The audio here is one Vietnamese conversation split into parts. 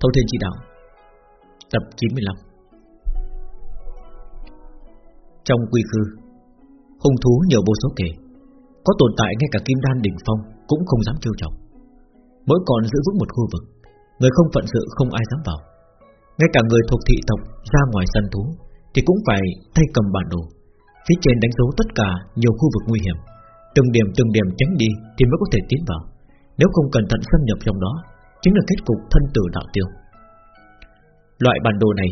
Thâu Thiên Chỉ Đạo, Tập 95 Trong quy khư, Hung thú nhiều vô số kể, Có tồn tại ngay cả kim đan đỉnh phong Cũng không dám trêu chọc Mỗi còn giữ vững một khu vực, Người không phận sự không ai dám vào. Ngay cả người thuộc thị tộc ra ngoài săn thú Thì cũng phải tay cầm bản đồ. Phía trên đánh dấu tất cả nhiều khu vực nguy hiểm. Từng điểm từng điểm tránh đi Thì mới có thể tiến vào. Nếu không cẩn thận xâm nhập trong đó Chính là kết cục thân tử đạo tiêu. Loại bản đồ này,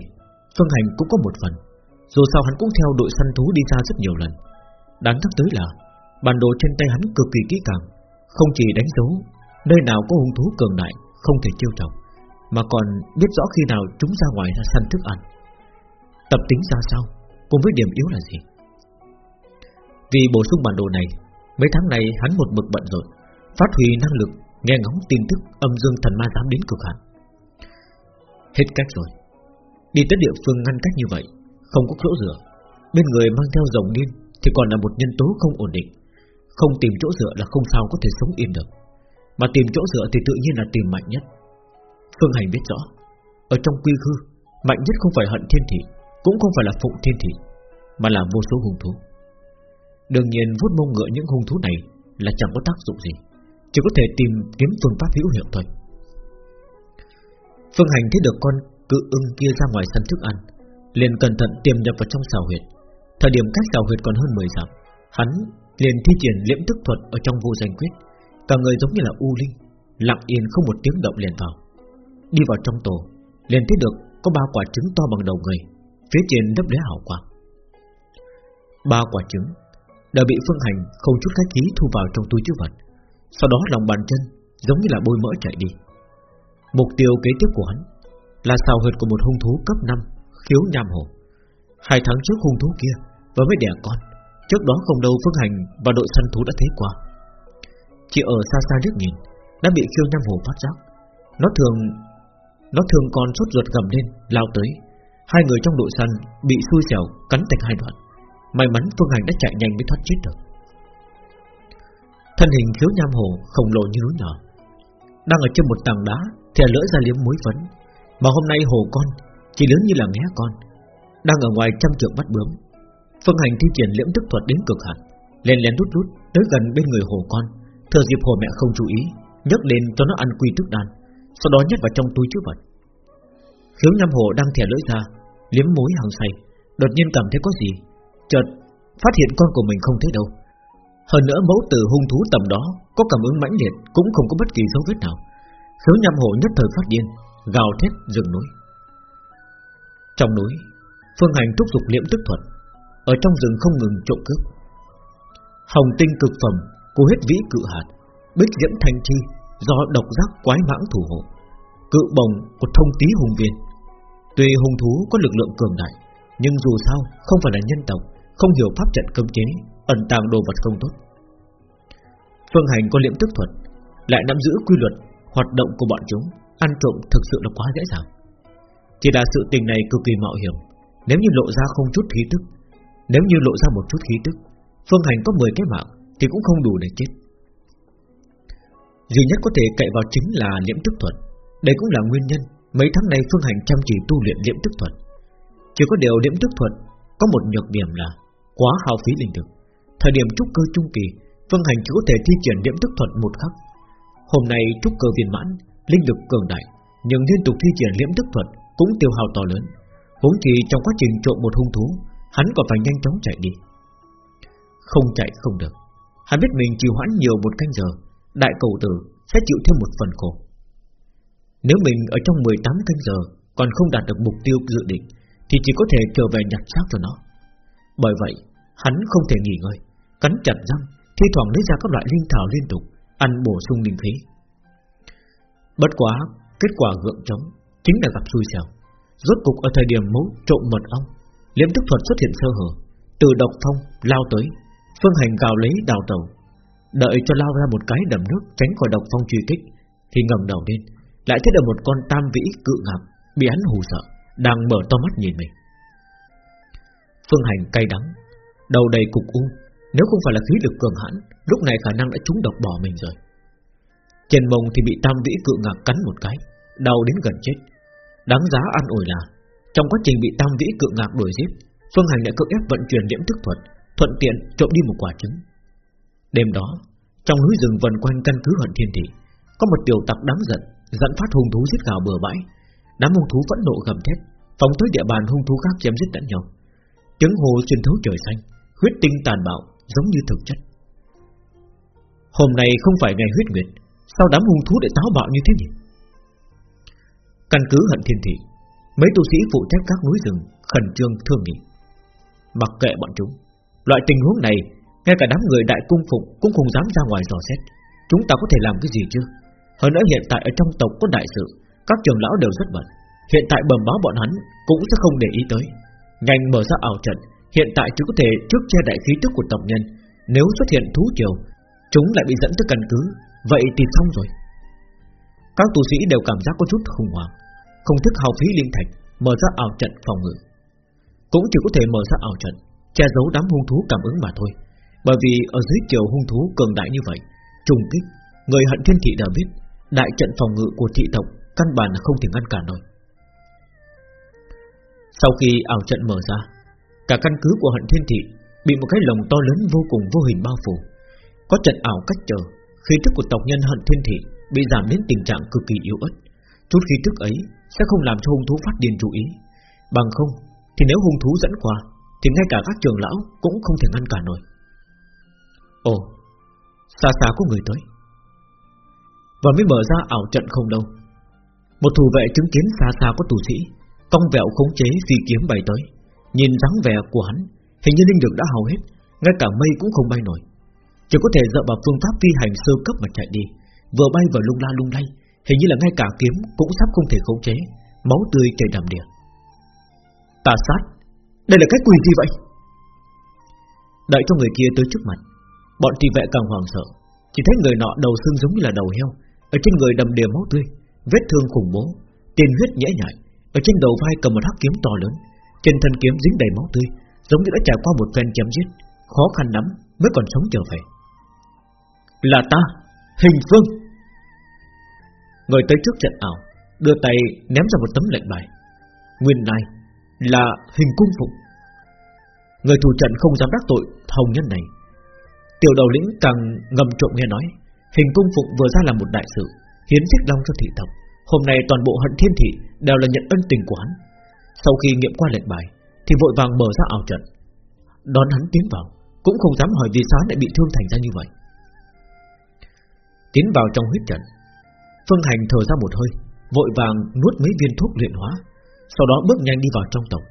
Phương Hành cũng có một phần, Dù sao hắn cũng theo đội săn thú đi ra rất nhiều lần. Đáng nhắc tới là, Bản đồ trên tay hắn cực kỳ kỹ càng, Không chỉ đánh dấu Nơi nào có hung thú cường đại Không thể chiêu trọng Mà còn biết rõ khi nào chúng ra ngoài ra săn thức ăn. Tập tính ra sao, Cùng với điểm yếu là gì? Vì bổ sung bản đồ này, Mấy tháng này hắn một mực bận rộn, Phát huy năng lực Nghe ngóng tin tức, âm dương thần ma dám đến cực hạn. Hết cách rồi. Đi tới địa phương ngăn cách như vậy, Không có chỗ dựa. Bên người mang theo rồng điên Thì còn là một nhân tố không ổn định. Không tìm chỗ dựa là không sao có thể sống yên được. Mà tìm chỗ dựa thì tự nhiên là tìm mạnh nhất. Phương Hành biết rõ, Ở trong quy khư, Mạnh nhất không phải hận thiên thị, Cũng không phải là phụng thiên thị, Mà là vô số hung thú. Đương nhiên, vuốt mông ngựa những hung thú này Là chẳng có tác dụng gì. Chỉ có thể tìm kiếm phương pháp hữu hiệu thôi. Phương Hành thấy được con cự ưng kia ra ngoài sân thức ăn, liền cẩn thận tiềm nhập vào trong xào huyệt. Thời điểm cách xào huyệt còn hơn 10 dặm, Hắn liền thi triển liễm tức thuật Ở trong vô danh quyết. Cả người giống như là u linh, Lặng yên không một tiếng động liền vào. Đi vào trong tổ, liền thấy được có ba quả trứng to bằng đầu người, Phía trên đắp đế hảo quang. Ba quả trứng đã bị Phương Hành không chút khách khí thu vào trong túi chứa vật. Sau đó lòng bàn chân Giống như là bôi mỡ chạy đi. Mục tiêu kế tiếp của hắn Là xào huyệt của một hung thú cấp 5 Khiếu nham hồ. Hai tháng trước hung thú kia và mới đẻ con, Trước đó không đâu Phương Hành và đội săn thú đã thấy qua. Chỉ ở xa xa rất nhìn, Đã bị khiêu nham hồ phát giác. Nó thường Nó thường còn sốt ruột gầm lên, Lao tới. Hai người trong đội săn bị xui xẻo cắn thành hai đoạn. May mắn Phương Hành đã chạy nhanh mới thoát chết được. Thân hình khiếu nham hồ khổng lồ như núi nhỏ, Đang ở trên một tảng đá Thè lưỡi ra liếm muối phấn. Mà hôm nay hồ con Chỉ lớn như là nghé con, Đang ở ngoài trăm trượng bắt bướm. Phương Hành thi triển liễm tức thuật đến cực hạn Lên lén rút rút tới gần bên người hồ con. Thừa dịp hồ mẹ không chú ý, nhấc lên cho nó ăn quy tức đan, Sau đó nhét vào trong túi chứa vật. Khiếu nham hồ đang thè lưỡi ra, Liếm muối hàng say, Đột nhiên cảm thấy có gì, Chợt phát hiện con của mình không thấy đâu. Hơn nữa mẫu tử hung thú tầm đó Có cảm ứng mãnh liệt, Cũng không có bất kỳ dấu vết nào. Khiếu nhằm hộ nhất thời phát điên, Gào thét rừng núi. Trong núi, Phương hành thúc giục liễm tức thuật, Ở trong rừng không ngừng trộm cướp. Hồng tinh cực phẩm Cô hết vĩ cự hạt, Bích diễm thanh chi Do độc giác quái mãng thủ hộ, Cự bồng của thông tí hùng viên. Tuy hung thú có lực lượng cường đại, Nhưng dù sao không phải là nhân tộc, Không hiểu pháp trận cấm chế Ẩn tàng đồ vật không tốt. Phương hành có liễm tức thuật, Lại nắm giữ quy luật Hoạt động của bọn chúng, Ăn trộm thực sự là quá dễ dàng. Chỉ là sự tình này cực kỳ mạo hiểm, Nếu như lộ ra không chút khí tức, Nếu như lộ ra một chút khí tức, Phương hành có 10 cái mạng Thì cũng không đủ để chết. Duy nhất có thể cậy vào chính là liễm tức thuật, Đây cũng là nguyên nhân Mấy tháng nay Phương Hành chăm chỉ tu luyện liễm tức thuật. Chỉ có điều liễm tức thuật Có một nhược điểm là Quá hao phí linh lực Thời điểm trúc cơ trung kỳ vân Hành chỉ có thể thi triển niệm tức thuật một khắc. Hôm nay trúc cơ viên mãn, Linh lực cường đại, Nhưng liên tục thi triển liễm tức thuật Cũng tiêu hao to lớn. Huống chi trong quá trình trộm một hung thú, Hắn còn phải nhanh chóng chạy đi. Không chạy không được. Hắn biết mình chịu hoãn nhiều một canh giờ, Đại cầu tử sẽ chịu thêm một phần khổ. Nếu mình ở trong 18 canh giờ Còn không đạt được mục tiêu dự định, Thì chỉ có thể trở về nhặt xác cho nó. Bởi vậy, Hắn không thể nghỉ ngơi. Cắn chặt răng, Thi thoảng lấy ra các loại linh thảo liên tục, Ăn bổ sung linh khí. Bất quá, Kết quả gượng chống Chính là gặp xui xẻo. Rốt cục ở thời điểm mấu trộm mật ong Liễm thức thuật xuất hiện sơ hở, Từ độc phong lao tới, Phương hành gào lấy đào tàu Đợi cho lao ra một cái đầm nước Tránh khỏi độc phong truy kích, Thì ngẩng đầu lên, Lại thấy được một con tam vĩ cự ngạc Bị hắn hù sợ, Đang mở to mắt nhìn mình. Phương hành cay đắng, Đầu đầy cục u nếu không phải là khí lực cường hãn, Lúc này khả năng đã trúng độc bỏ mình rồi. Trên mông thì bị tam vĩ cự ngạc cắn một cái, Đau đến gần chết. Đáng giá an ủi là, Trong quá trình bị tam vĩ cự ngạc đuổi giết, Phương Hành đã cưỡng ép vận chuyển liễm thức thuật, Thuận tiện trộm đi một quả trứng. Đêm đó, Trong núi rừng vần quanh căn cứ hận thiên thị, Có một tiểu tặc đáng giận, Dẫn phát hung thú giết gào bừa bãi. Đám hung thú vẫn nộ gầm thét, Phóng tới địa bàn hung thú khác chém giết lẫn nhau. Tiếng hồ xuyên thấu trời xanh, Huyết tinh tàn bạo giống như thực chất. Hôm nay không phải ngày huyết nguyệt, Sao đám hung thú để táo bạo như thế nhỉ? Căn cứ hận thiên thị, Mấy tu sĩ phụ trách các núi rừng Khẩn trương thương nghị. Mặc kệ bọn chúng, Loại tình huống này, Ngay cả đám người đại cung phụng Cũng không dám ra ngoài dò xét. Chúng ta có thể làm cái gì chứ? Hơn nữa hiện tại ở trong tộc có đại sự, Các trường lão đều rất bận. Hiện tại bầm báo bọn hắn Cũng sẽ không để ý tới. Nhanh mở ra ảo trận Hiện tại chỉ có thể trước che đại khí tức của tộc nhân. Nếu xuất hiện thú triều, Chúng lại bị dẫn tới căn cứ. Vậy thì xong rồi. Các tu sĩ đều cảm giác có chút khủng hoảng, Không thức hào phí liên thạch, Mở ra ảo trận phòng ngự. Cũng chỉ có thể mở ra ảo trận, Che giấu đám hung thú cảm ứng mà thôi. Bởi vì ở dưới chiều hung thú cường đại như vậy, Trùng kích, Người hận thiên thị đã biết, Đại trận phòng ngự của thị tộc Căn bản là không thể ngăn cản nổi. Sau khi ảo trận mở ra Cả căn cứ của hận thiên thị Bị một cái lồng to lớn vô cùng vô hình bao phủ. Có trận ảo cách chờ Khí thức của tộc nhân hận thiên thị Bị giảm đến tình trạng cực kỳ yếu ớt. Chút khí thức ấy sẽ không làm cho hung thú phát điên chú ý. Bằng không, Thì nếu hung thú dẫn qua, Thì ngay cả các trường lão cũng không thể ngăn cản nổi. Ồ, Xa xa có người tới. Và mới mở ra ảo trận không đâu Một thủ vệ chứng kiến xa xa có tù sĩ, Cong vẹo khống chế phi kiếm bay tới. Nhìn dáng vẻ của hắn, Hình như linh lực đã hao hết, Ngay cả mây cũng không bay nổi. Chỉ có thể dựa vào phương pháp phi hành sơ cấp mà chạy đi. Vừa bay vừa lung la lung lay, Hình như là ngay cả kiếm cũng sắp không thể khống chế, Máu tươi chảy đầm đìa. Tà sát, Đây là cái quỷ gì vậy? Đợi cho người kia tới trước mặt, Bọn thị vệ càng hoảng sợ. Chỉ thấy người nọ đầu xương giống như là đầu heo, Ở trên người đầm đìa máu tươi, Vết thương khủng bố, Tiền huyết nhễ nhại, Ở trên đầu vai cầm một hắc kiếm to lớn trên thân kiếm dính đầy máu tươi, Giống như đã trải qua một phen chém giết, Khó khăn lắm mới còn sống trở về. Là ta, Hình phương. Người tới trước trận ảo, Đưa tay ném ra một tấm lệnh bài. Nguyên lai là hình cung phụng. Người thủ trận không dám đắc tội Hồng nhân này. Tiểu đầu lĩnh càng ngầm trộm nghe nói, Hình cung phụng vừa ra làm một đại sự, Hiến xích long cho thị tộc. Hôm nay toàn bộ hận thiên thị Đều là nhận ân tình của hắn sau khi nghiệm qua lệnh bài, Thì vội vàng mở ra ảo trận. Đón hắn tiến vào, Cũng không dám hỏi vì sao lại bị thương thành ra như vậy. Tiến vào trong huyết trận, Phương Hành thở ra một hơi, Vội vàng nuốt mấy viên thuốc luyện hóa, Sau đó bước nhanh đi vào trong tổng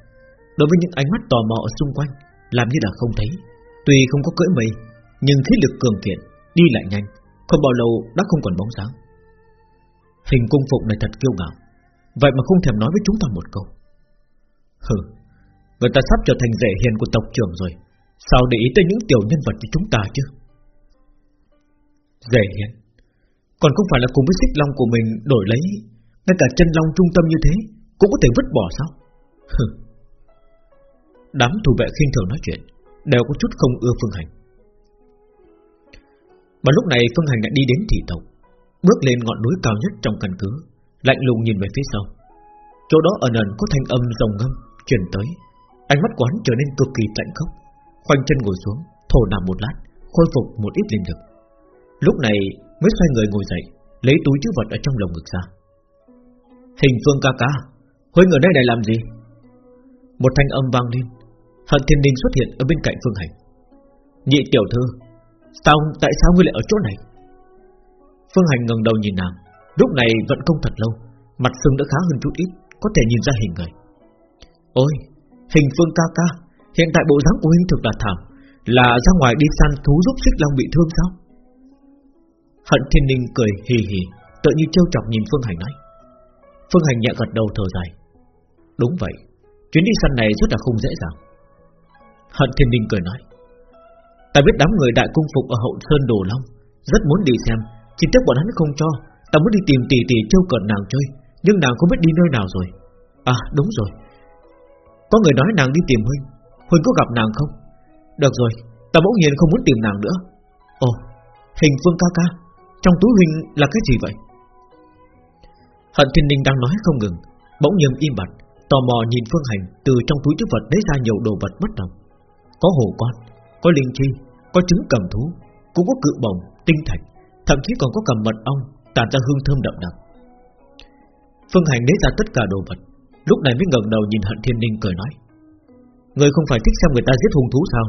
Đối với những ánh mắt tò mò ở xung quanh, Làm như là không thấy, Tuy không có cưỡi mây, Nhưng khí lực cường kiện Đi lại nhanh, Không bao lâu đã không còn bóng sáng Hình cung phục này thật kiêu ngạo, Vậy mà không thèm nói với chúng ta một câu. Hừ, Người ta sắp trở thành rể hiền của tộc trưởng rồi. Sao để ý tới những tiểu nhân vật như chúng ta chứ? Rể hiền? Còn không phải là cùng với xích long của mình đổi lấy, Ngay cả chân long trung tâm như thế, Cũng có thể vứt bỏ sao? Hừ. Đám thủ vệ khinh thường nói chuyện, Đều có chút không ưa Phương Hành. Mà lúc này Phương Hành đã đi đến thị tộc, Bước lên ngọn núi cao nhất trong căn cứ, Lạnh lùng nhìn về phía sau. Chỗ đó ẩn ẩn có thanh âm rồng ngâm truyền tới. Ánh mắt của hắn trở nên cực kỳ lạnh khốc. Khoanh chân ngồi xuống, Thổ nằm một lát, Khôi phục một ít linh lực. Lúc này mới xoay người ngồi dậy, Lấy túi chứa vật ở trong lồng ngực ra. Hình phương ca ca Huynh ở đây này làm gì? Một thanh âm vang lên. Hận thiên ninh xuất hiện ở bên cạnh phương hành. Nhị tiểu thư, Sao, tại sao ngươi lại ở chỗ này? Phương hành ngẩng đầu nhìn nàng. Lúc này vẫn công thật lâu, Mặt sưng đã khá hơn chút ít, Có thể nhìn ra hình người. Ôi, hình phương ca ca Hiện tại bộ dáng của huynh thực là thảm Là ra ngoài đi săn thú giúp xích long bị thương sao? Hận thiên ninh cười hì hì Tự như trêu chọc nhìn Phương Hành nói. Phương Hành nhẹ gật đầu thở dài. Đúng vậy Chuyến đi săn này rất là không dễ dàng. Hận thiên ninh cười nói. Ta biết đám người đại cung phục ở hậu sơn đồ long Rất muốn đi xem Chỉ tiếc bọn hắn không cho Ta muốn đi tìm tỷ tỷ châu cận nàng chơi Nhưng nàng không biết đi nơi nào rồi. À đúng rồi có người nói nàng đi tìm Huynh. Huynh có gặp nàng không? Được rồi Ta bỗng nhiên không muốn tìm nàng nữa. Ồ Hình phương ca ca Trong túi Huynh là cái gì vậy? Hận thiên ninh đang nói không ngừng Bỗng nhiên im bặt Tò mò nhìn Phương Hành từ trong túi chứa vật lấy ra nhiều đồ vật bất đồng. Có hồ con, có linh chi, có trứng cầm thú Cũng có cự bồng, tinh thạch Thậm chí còn có cầm mật ong Tàn ra hương thơm đậm đặc. Phương Hành lấy ra tất cả đồ vật Lúc này mới ngẩng đầu nhìn Hận Thiên Ninh cười nói Người không phải thích xem người ta giết hung thú sao?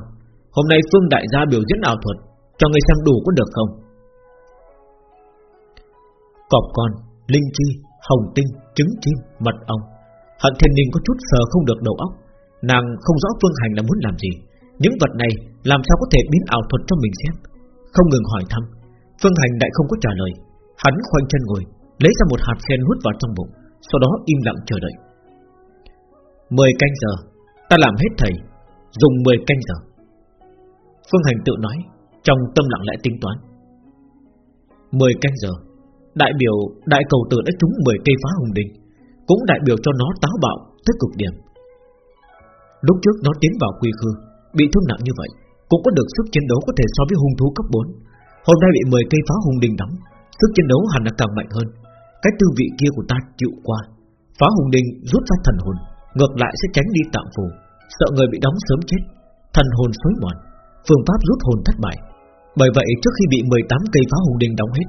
Hôm nay Phương Đại gia biểu diễn ảo thuật Cho người xem đủ có được không? Cọp con, linh chi, hồng tinh, trứng chim, mật ong. Hận Thiên Ninh có chút sờ không được đầu óc. Nàng không rõ Phương Hành là muốn làm gì. Những vật này làm sao có thể biến ảo thuật cho mình xem? Không ngừng hỏi thăm. Phương Hành lại không có trả lời. Hắn khoanh chân ngồi Lấy ra một hạt sen hút vào trong bụng Sau đó im lặng chờ đợi. Mười canh giờ. Ta làm hết thầy, Dùng mười canh giờ. Phương Hành tự nói, Trong tâm lặng lẽ tính toán. Mười canh giờ, Đại biểu, đại cầu tử đã trúng mười cây phá hùng đình Cũng đại biểu cho nó táo bạo Tới cực điểm. Lúc trước nó tiến vào quy khư, Bị thương nặng như vậy, Cũng có được sức chiến đấu có thể so với hung thú cấp 4 Hôm nay bị 10 cây phá hùng đình đóng, Sức chiến đấu hẳn là càng mạnh hơn. Cái tư vị kia của ta chịu qua, Phá hùng đình rút ra thần hồn Ngược lại sẽ tránh đi tạm phù, Sợ người bị đóng sớm chết, Thần hồn xối mòn, Phương pháp rút hồn thất bại. Bởi vậy trước khi bị 18 cây phá hùng đình đóng hết,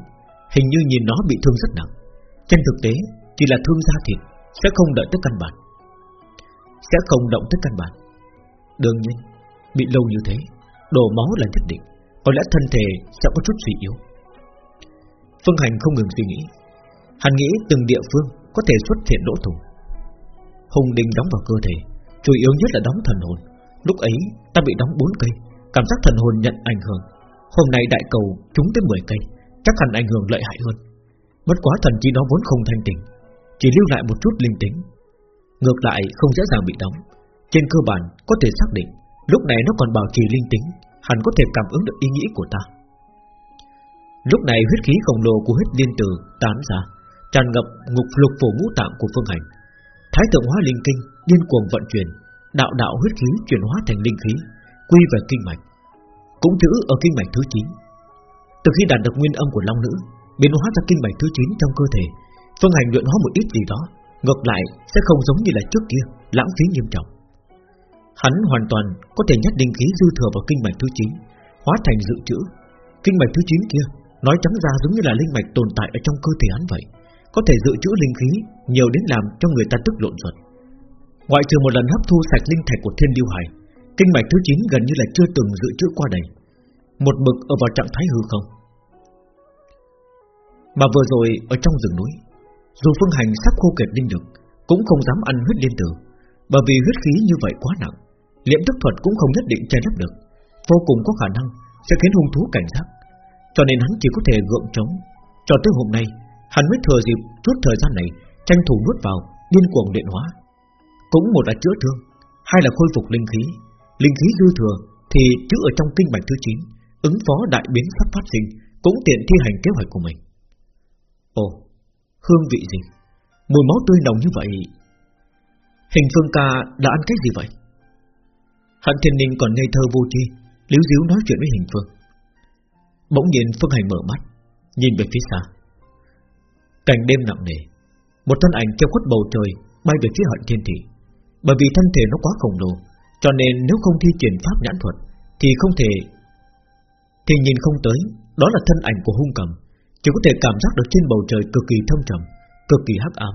Hình như nhìn nó bị thương rất nặng. Trên thực tế, chỉ là thương da thịt, Sẽ không đợi tới căn bản. Sẽ không động tới căn bản. Đương nhiên, Bị lâu như thế, Đổ máu là nhất định, Có lẽ thân thể sẽ có chút suy yếu. Phương Hành không ngừng suy nghĩ. Hắn nghĩ từng địa phương Có thể xuất hiện lỗ thủng Hùng đình đóng vào cơ thể, Chủ yếu nhất là đóng thần hồn. Lúc ấy, ta bị đóng 4 cây, Cảm giác thần hồn nhận ảnh hưởng. Hôm nay đại cầu trúng tới 10 cây, Chắc hẳn ảnh hưởng lợi hại hơn. Bất quá thần chi nó vốn không thanh tỉnh Chỉ lưu lại một chút linh tính. Ngược lại, không dễ dàng bị đóng. Trên cơ bản, có thể xác định, Lúc này nó còn bảo trì linh tính, Hẳn có thể cảm ứng được ý nghĩ của ta. Lúc này huyết khí khổng lồ của huyết liên tử tán ra, Tràn ngập ngục lục phổ ngũ tạng của phương hành. Thái thượng hóa linh kinh, Điên cuồng vận chuyển, Đạo đạo huyết khí chuyển hóa thành linh khí, Quy về kinh mạch. Cũng chữ ở kinh mạch thứ 9 Từ khi đạt được nguyên âm của long nữ, Biến hóa ra kinh mạch thứ 9 trong cơ thể, Phương hành luyện hóa một ít gì đó, Ngược lại sẽ không giống như là trước kia, Lãng phí nghiêm trọng. Hắn hoàn toàn có thể nhét linh khí dư thừa vào kinh mạch thứ 9 Hóa thành dự trữ. Kinh mạch thứ 9 kia, Nói trắng ra giống như là linh mạch tồn tại ở trong cơ thể hắn vậy. Có thể dự trữ linh khí, Nhiều đến làm cho người ta tức lộn ruột. Ngoại trừ một lần hấp thu sạch linh thạch của thiên Diêu hải, Kinh mạch thứ 9 gần như là chưa từng dự trữ qua đầy Một bực ở vào trạng thái hư không. Mà vừa rồi, ở trong rừng núi, Dù phương hành sắp khô kiệt linh lực Cũng không dám ăn huyết liên tử, Bởi vì huyết khí như vậy quá nặng, liễm tức thuật cũng không nhất định che lấp được, Vô cùng có khả năng Sẽ khiến hung thú cảnh giác. Cho nên hắn chỉ có thể gượng chống Cho tới hôm nay. Hắn mới thừa dịp chút thời gian này, Tranh thủ nuốt vào, Điên cuồng điện hóa. Cũng một là chữa thương, Hai là khôi phục linh khí. Linh khí dư thừa Thì chữ ở trong kinh bản thứ 9 Ứng phó đại biến sắp phát sinh, Cũng tiện thi hành kế hoạch của mình. Ồ, Hương vị gì? Mùi máu tươi nồng như vậy. Hình phương ca đã ăn cái gì vậy? Hận thiên ninh còn ngây thơ vô tri Liếu díu nói chuyện với hình phương. Bỗng nhiên Phương Hành mở mắt, Nhìn về phía xa. Cảnh đêm nặng nề. Một thân ảnh treo khuất bầu trời Bay về phía hận thiên thị. Bởi vì thân thể nó quá khổng lồ, Cho nên nếu không thi triển pháp nhãn thuật, Thì không thể, Thì nhìn không tới, Đó là thân ảnh của hung cầm. Chỉ có thể cảm giác được trên bầu trời cực kỳ thâm trầm, Cực kỳ hắc ám.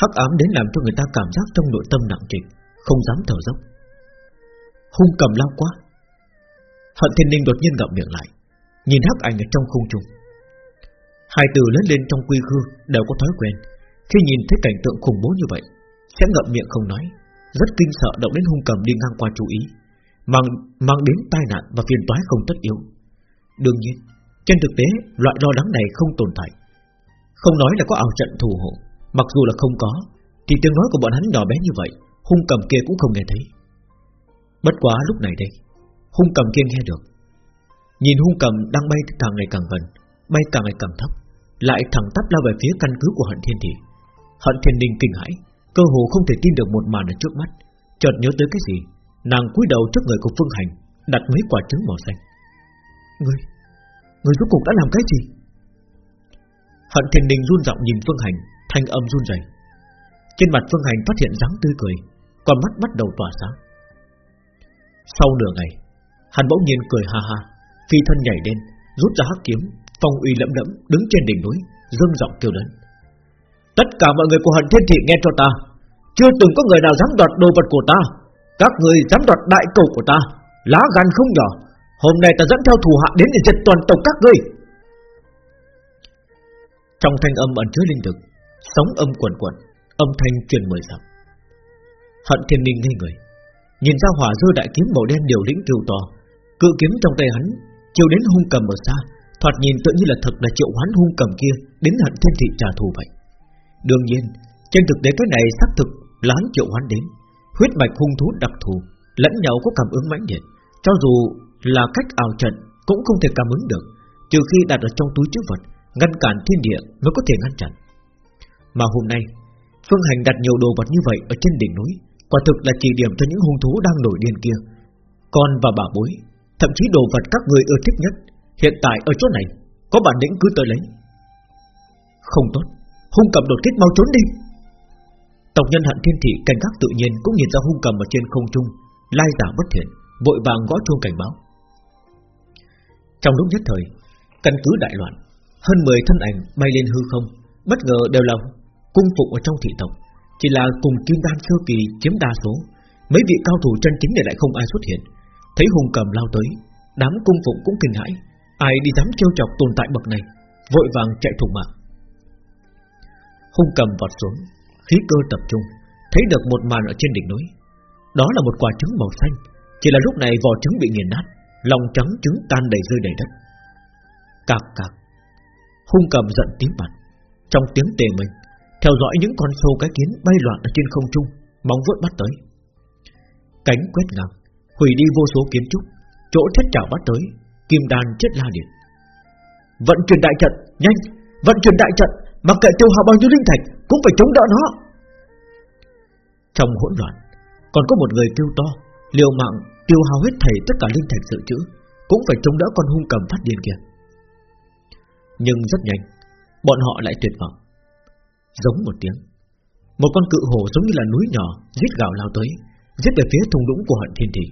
Hắc ám đến làm cho người ta cảm giác trong nội tâm nặng trịch, Không dám thở dốc. Hung cầm lao quá Hận thiên ninh đột nhiên ngậm miệng lại, Nhìn hắc ảnh ở trong không trung. Hai từ lớn lên trong quy khư Đều có thói quen. Khi nhìn thấy cảnh tượng khủng bố như vậy Sẽ ngậm miệng không nói Rất kinh sợ động đến hung cầm đi ngang qua chú ý Mang, mang đến tai nạn và phiền toái không tất yếu. Đương nhiên Trên thực tế loại lo lắng này không tồn tại. Không nói là có ảo trận thù hộ Mặc dù là không có Thì tiếng nói của bọn hắn nhỏ bé như vậy Hung cầm kia cũng không nghe thấy. Bất quá lúc này đây Hung cầm kia nghe được. Nhìn hung cầm đang bay càng ngày càng gần Bay càng ngày càng thấp. Lại thẳng tắp lao về phía căn cứ của hận thiên thị. Hận thiên ninh kinh hãi Cơ hồ không thể tin được một màn ở trước mắt. Chợt nhớ tới cái gì Nàng cúi đầu trước người của Phương Hành Đặt mấy quả trứng màu xanh. Ngươi, ngươi rốt cuộc đã làm cái gì? Hận thiên ninh run giọng nhìn Phương Hành Thanh âm run rẩy. Trên mặt Phương Hành phát hiện dáng tươi cười Còn mắt bắt đầu tỏa sáng. Sau nửa ngày Hắn bỗng nhiên cười ha ha Phi thân nhảy lên Rút ra hắc kiếm Phong uy lẫm lẫm, đứng trên đỉnh núi dâng giọng kêu lớn. Tất cả mọi người của hận thiên thị nghe cho ta. Chưa từng có người nào dám đoạt đồ vật của ta. Các người dám đoạt đại cầu của ta. Lá gan không nhỏ. Hôm nay ta dẫn theo thủ hạ đến để diệt toàn tộc các ngươi. Trong thanh âm ẩn chứa linh lực Sóng âm quần quần, Âm thanh truyền mười dặm. Hận thiên ninh ngây người, Nhìn ra hỏa rơi đại kiếm màu đen điều lĩnh kêu to Cự kiếm trong tay hắn, Chiều đến hung cầm ở xa Thoạt nhìn tự như là thật là triệu hoán hung cầm kia, Đến hận thiên thị trả thù vậy. Đương nhiên, Trên thực tế cái này xác thực là hắn triệu hoán đến. Huyết mạch hung thú đặc thù, Lẫn nhau có cảm ứng mãnh liệt. Cho dù là cách ảo trận, Cũng không thể cảm ứng được, Trừ khi đặt ở trong túi chứa vật, Ngăn cản thiên địa mới có thể ngăn chặn. Mà hôm nay, Phương Hành đặt nhiều đồ vật như vậy ở trên đỉnh núi, Quả thực là chỉ điểm cho những hung thú đang nổi điên kia. Con và bà bối, Thậm chí đồ vật các người ưa thích nhất Hiện tại ở chỗ này, Có bản lĩnh cứ tới lấy. Không tốt, Hung cầm đột kích mau trốn đi. Tộc nhân hận thiên thị cảnh giác tự nhiên Cũng nhìn ra hung cầm ở trên không trung, Lai giả bất thiện, Vội vàng gõ chuông cảnh báo. Trong lúc nhất thời, Căn cứ đại loạn, Hơn 10 thân ảnh bay lên hư không, Bất ngờ đều là cung phục ở trong thị tộc. Chỉ là cùng kim đan sơ kỳ chiếm đa số, Mấy vị cao thủ chân chính để lại không ai xuất hiện. Thấy hung cầm lao tới, Đám cung phục cũng kinh hãi Ai đi dám trêu chọc tồn tại bậc này, Vội vàng chạy thục mạng. Hung cầm vọt xuống, Khí cơ tập trung, Thấy được một màn ở trên đỉnh núi. Đó là một quả trứng màu xanh, Chỉ là lúc này vỏ trứng bị nghiền nát, Lòng trắng trứng tan đầy rơi đầy đất. Cạc cạc, Hung cầm giận tím mặt, Trong tiếng tề mình, Theo dõi những con sâu cái kiến bay loạn ở trên không trung Móng vớt bắt tới. Cánh quét ngang, Hủy đi vô số kiến trúc, Chỗ thiết trảo bắt tới. Kim đan chết la liệt. Vận chuyển đại trận, Nhanh, Vận chuyển đại trận, Mặc kệ tiêu hao bao nhiêu linh thạch, Cũng phải chống đỡ nó. Trong hỗn loạn, Còn có một người kêu to, Liều mạng tiêu hao hết thảy tất cả linh thạch dự trữ, Cũng phải chống đỡ con hung cầm phát điên kia. Nhưng rất nhanh, Bọn họ lại tuyệt vọng. Giống một tiếng, Một con cự hổ giống như là núi nhỏ, Giết gạo lao tới, Giết về phía thung lũng của hận thiên thị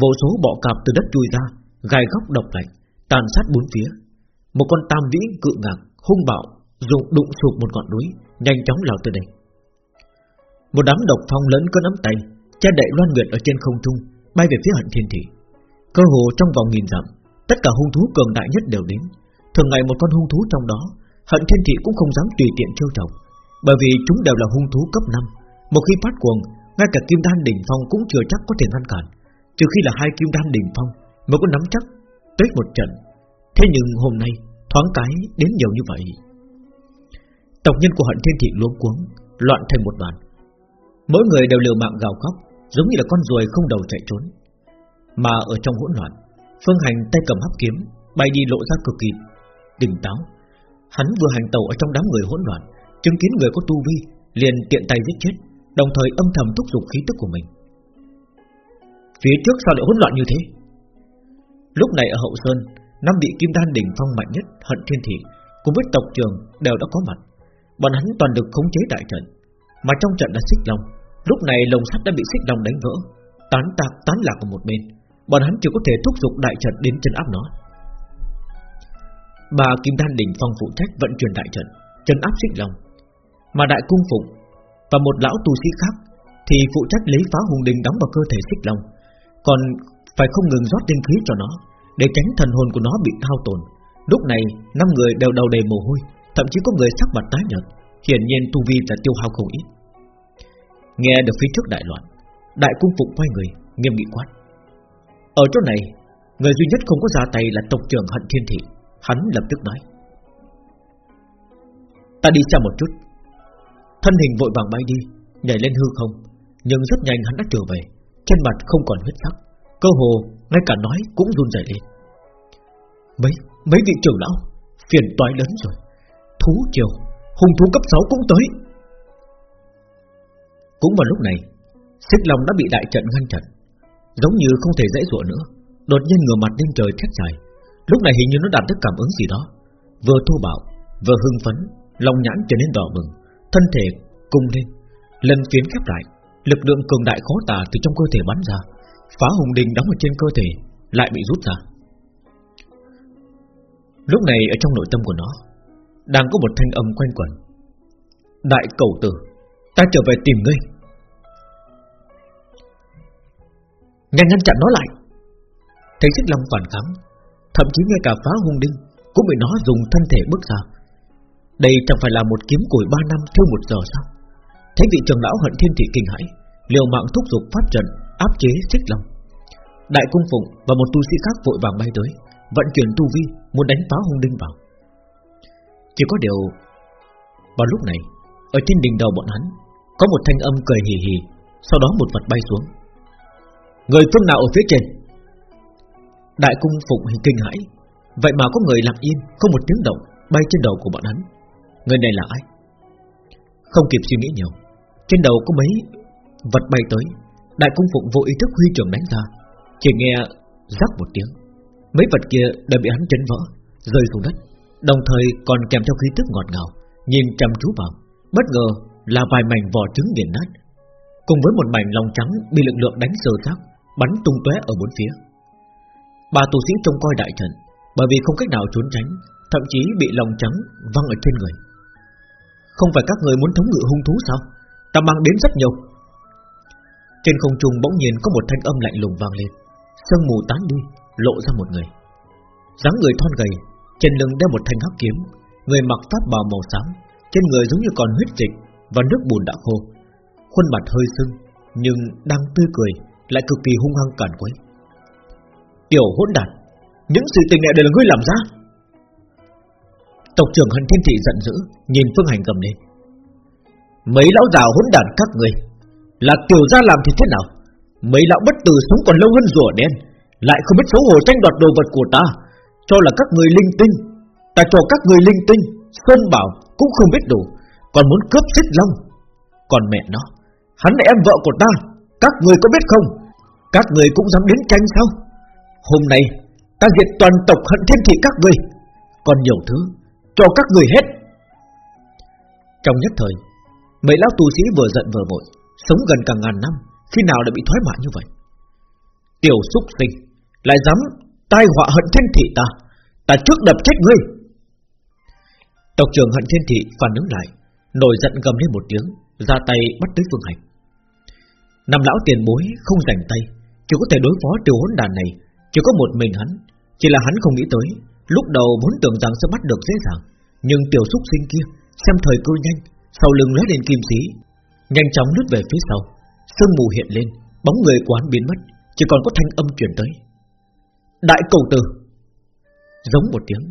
Vô số bọ cạp từ đất chui ra Gai góc độc lạnh, Tàn sát bốn phía. Một con tam vĩ cự ngạc, hung bạo, Dùng đụng sụp một ngọn núi, Nhanh chóng lao tới đây. Một đám độc phong lớn cơn nắm tay, Che đậy loan nguyệt ở trên không trung, Bay về phía hận thiên thị. Cơ hồ trong vòng nghìn dặm, Tất cả hung thú cường đại nhất đều đến. Thường ngày một con hung thú trong đó, Hận thiên thị cũng không dám tùy tiện trêu chọc Bởi vì chúng đều là hung thú cấp 5 Một khi phát cuồng, Ngay cả kim đan đỉnh phong cũng chưa chắc có thể ngăn cản, Trừ khi là hai kim đan đỉnh phong Mới có nắm chắc, tới một trận. Thế nhưng hôm nay, thoáng cái đến nhiều như vậy. Tộc nhân của hận thiên thị luống cuống, Loạn thành một đoàn. Mỗi người đều liều mạng gào khóc, Giống như là con ruồi không đầu chạy trốn. Mà ở trong hỗn loạn, Phương Hành tay cầm hấp kiếm, Bay đi lộ ra cực kỳ tỉnh táo. Hắn vừa hành tàu ở trong đám người hỗn loạn, Chứng kiến người có tu vi, Liền tiện tay giết chết, Đồng thời âm thầm thúc giục khí tức của mình. Phía trước sao lại hỗn loạn như thế? Lúc này ở hậu sơn, năm vị kim đan đỉnh phong mạnh nhất, hận thiên thị, cùng với tộc trường đều đã có mặt. Bọn hắn toàn được khống chế đại trận, mà trong trận là xích long. Lúc này lồng sắt đã bị xích long đánh vỡ, tán tạc tán lạc ở một bên. Bọn hắn chỉ có thể thúc giục đại trận đến chân áp nó. Bà kim đan đỉnh phong phụ trách vận chuyển đại trận, chân áp xích long. Mà đại cung phụng và một lão tu sĩ khác thì phụ trách lấy phá hùng đình đóng vào cơ thể xích long. Còn phải không ngừng rót tinh khí cho nó để tránh thần hồn của nó bị hao tổn. Lúc này năm người đều đầu đầy mồ hôi, thậm chí có người sắc mặt tái nhợt, hiển nhiên tu vi đã tiêu hao không ít. Nghe được phía trước đại loạn, đại cung phục quay người, nghiêm nghị quát: ở chỗ này, người duy nhất không có ra tay là tộc trưởng hận thiên thị. Hắn lập tức nói: ta đi xa một chút. Thân hình vội vàng bay đi, nhảy lên hư không, nhưng rất nhanh hắn đã trở về, trên mặt không còn huyết sắc Cơ hồ, ngay cả nói cũng run rẩy lên. Mấy Mấy vị trưởng lão, Phiền toái lớn rồi. Thú triều, Hùng thú cấp 6 cũng tới. Cũng vào lúc này, Xích Long đã bị đại trận ngăn chặn, Giống như không thể dễ dụa nữa. Đột nhiên ngửa mặt lên trời thét dài. Lúc này hình như nó đạt được cảm ứng gì đó. Vừa thô bạo, Vừa hưng phấn, Lòng nhãn trở nên đỏ bừng, Thân thể cung lên, Lần phiến khép lại, Lực lượng cường đại khó tả từ trong cơ thể bắn ra. Phá hùng đình đóng ở trên cơ thể, Lại bị rút ra. Lúc này ở trong nội tâm của nó, Đang có một thanh âm quanh quẩn. Đại cầu tử, Ta trở về tìm ngươi. Nhanh ngăn chặn nó lại. Thấy xích long phản kháng, Thậm chí ngay cả phá hung đinh Cũng bị nó dùng thân thể bước ra. Đây chẳng phải là một kiếm củi ba năm thiêu một giờ sao? Thấy vị trưởng lão hận thiên thị kinh hãi, Liều mạng thúc giục phát trận Áp chế xích lòng, Đại cung phụng và một tu sĩ khác vội vàng bay tới Vận chuyển tu vi Muốn đánh phá hung đinh vào. Chỉ có điều Vào lúc này Ở trên đỉnh đầu bọn hắn Có một thanh âm cười hì hì Sau đó một vật bay xuống. Người phương nào ở phía trên? Đại cung phụng hình kinh hãi. Vậy mà có người lặng yên Không một tiếng động bay trên đầu của bọn hắn. Người này là ai? Không kịp suy nghĩ nhiều Trên đầu có mấy vật bay tới. Đại cung phụng vô ý thức huy trường đánh ra, Chỉ nghe rắc một tiếng. Mấy vật kia đã bị hắn chấn vỡ, Rơi xuống đất, Đồng thời còn kèm theo khí tức ngọt ngào, Nhìn chăm chú vào. Bất ngờ là vài mảnh vỏ trứng nghiền nát. Cùng với một mảnh lòng trắng Bị lực lượng đánh sờ xác Bắn tung tóe ở bốn phía. Bà tù sĩ trông coi đại trận, Bởi vì không cách nào trốn tránh, Thậm chí bị lòng trắng văng ở trên người. Không phải các người muốn thống ngự hung thú sao? Ta mang đến rất nhiều trên không trung bỗng nhiên có một thanh âm lạnh lùng vang lên. Sương mù tán đi, Lộ ra một người. Dáng người thon gầy, Trên lưng đeo một thanh hắc kiếm, Người mặc pháp bào màu xám, Trên người giống như còn huyết dịch Và nước bùn đã khô. Khuôn mặt hơi sưng, Nhưng đang tươi cười, Lại cực kỳ hung hăng cản quấy. Tiểu hỗn đản, Những sự tình này đều là ngươi làm ra? Tộc trưởng Hận Thiên Thị giận dữ, Nhìn Phương Hành gầm lên. Mấy lão già hỗn đản các người là tiểu gia làm thì thế nào? Mấy lão bất tử sống còn lâu hơn rùa đen, Lại không biết xấu hổ tranh đoạt đồ vật của ta. Cho là các người linh tinh, Ta cho các người linh tinh, Sơn Bảo cũng không biết đủ, Còn muốn cướp xích long. Còn mẹ nó, Hắn là em vợ của ta, Các người có biết không? Các người cũng dám đến tranh sao? Hôm nay, ta diệt toàn tộc hận thiên thị các người, Còn nhiều thứ Cho các người hết. Trong nhất thời, Mấy lão tu sĩ vừa giận vừa vội Sống gần cả ngàn năm, Khi nào đã bị thoái mạ như vậy? Tiểu xúc sinh, Lại dám tai họa hận thiên thị ta Ta trước đập chết ngươi. Tộc trưởng hận thiên thị phản ứng lại, Nổi giận gầm lên một tiếng, Ra tay bắt tới phương hành. Năm lão tiền bối không rảnh tay, Chỉ có thể đối phó tiểu hỗn đàn này, chỉ có một mình hắn, Chỉ là hắn không nghĩ tới, Lúc đầu vốn tưởng rằng sẽ bắt được dễ dàng, Nhưng tiểu xúc sinh kia Xem thời cơ nhanh, Sau lưng lóe lên kim sĩ Nhanh chóng lướt về phía sau. Sương mù hiện lên Bóng người quán biến mất Chỉ còn có thanh âm truyền tới. Đại cầu tử! Giống một tiếng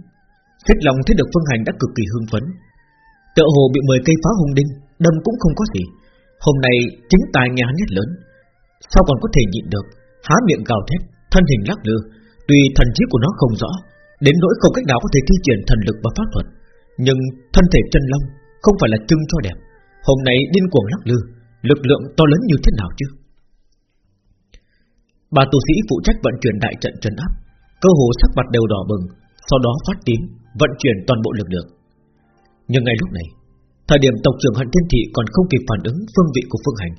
Xích lòng thấy được phương hành đã cực kỳ hưng phấn. Tựa hồ bị 10 cây phá hung đinh Đâm cũng không có gì. Hôm nay chính tài nghe hắn nhất lớn. Sao còn có thể nhịn được? Há miệng gào thét thân hình lắc lư, tuy thần trí của nó không rõ, đến nỗi không cách nào có thể thi triển thần lực và pháp thuật, nhưng thân thể chân long không phải là trưng cho đẹp. Hôm nay điên cuồng lắc lư, lực lượng to lớn như thế nào chứ? Bà tu sĩ phụ trách vận chuyển đại trận trấn áp, cơ hồ sắc mặt đều đỏ bừng, sau đó phát tím, vận chuyển toàn bộ lực lượng. Nhưng ngay lúc này, thời điểm tộc trưởng Hận Thiên Thị còn không kịp phản ứng phương vị của Phương Hành,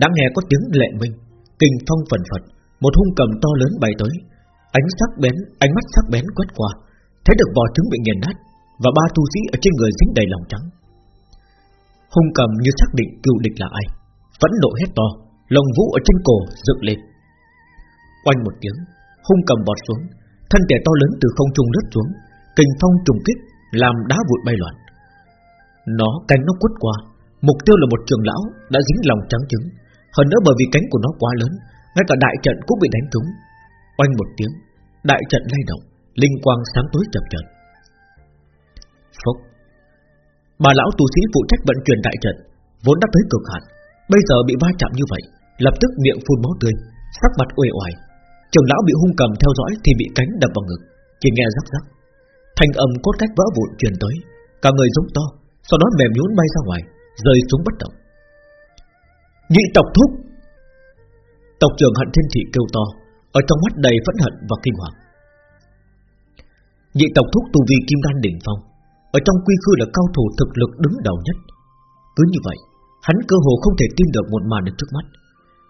đã nghe có tiếng lệ minh, kinh phong phần phật, một hung cầm to lớn bay tới Ánh sắc bén, ánh mắt sắc bén quét qua Thấy được vỏ trứng bị nghiền nát Và ba tu sĩ ở trên người dính đầy lòng trắng Hung cầm như xác định cựu địch là ai. Vẫn nộ hét to, Lồng vũ ở trên cổ dựng lên. Quanh một tiếng, Hung cầm bọt xuống, Thân thể to lớn từ không trung lướt xuống, Kình phong trùng kích, Làm đá vụn bay loạn. Nó cánh nó quất qua, Mục tiêu là một trường lão đã dính lòng trắng trứng. Hơn nữa bởi vì cánh của nó quá lớn, ngay cả đại trận cũng bị đánh trúng. Oanh một tiếng, Đại trận lay động, Linh quang sáng tối chập chờn. Bà lão tu sĩ phụ trách vận chuyển đại trận, Vốn đã tới cực hạn, Bây giờ bị va chạm như vậy, Lập tức miệng phun máu tươi, Sắc mặt uể oải. Trường lão bị hung cầm theo dõi Thì bị cánh đập vào ngực, Chỉ nghe rắc rắc. Thanh âm cốt cách vỡ vụn truyền tới, Cả người giống to, Sau đó mềm nhún bay ra ngoài, Rơi xuống bất động. Nhị tộc thúc! Tộc trưởng hận thiên thị kêu to, Ở trong mắt đầy phẫn hận và kinh hoàng. Nhị tộc thúc tu vi kim đan đỉnh phong ở trong quy khư là cao thủ thực lực đứng đầu nhất. Cứ như vậy, Hắn cơ hồ không thể tin được một màn ở trước mắt.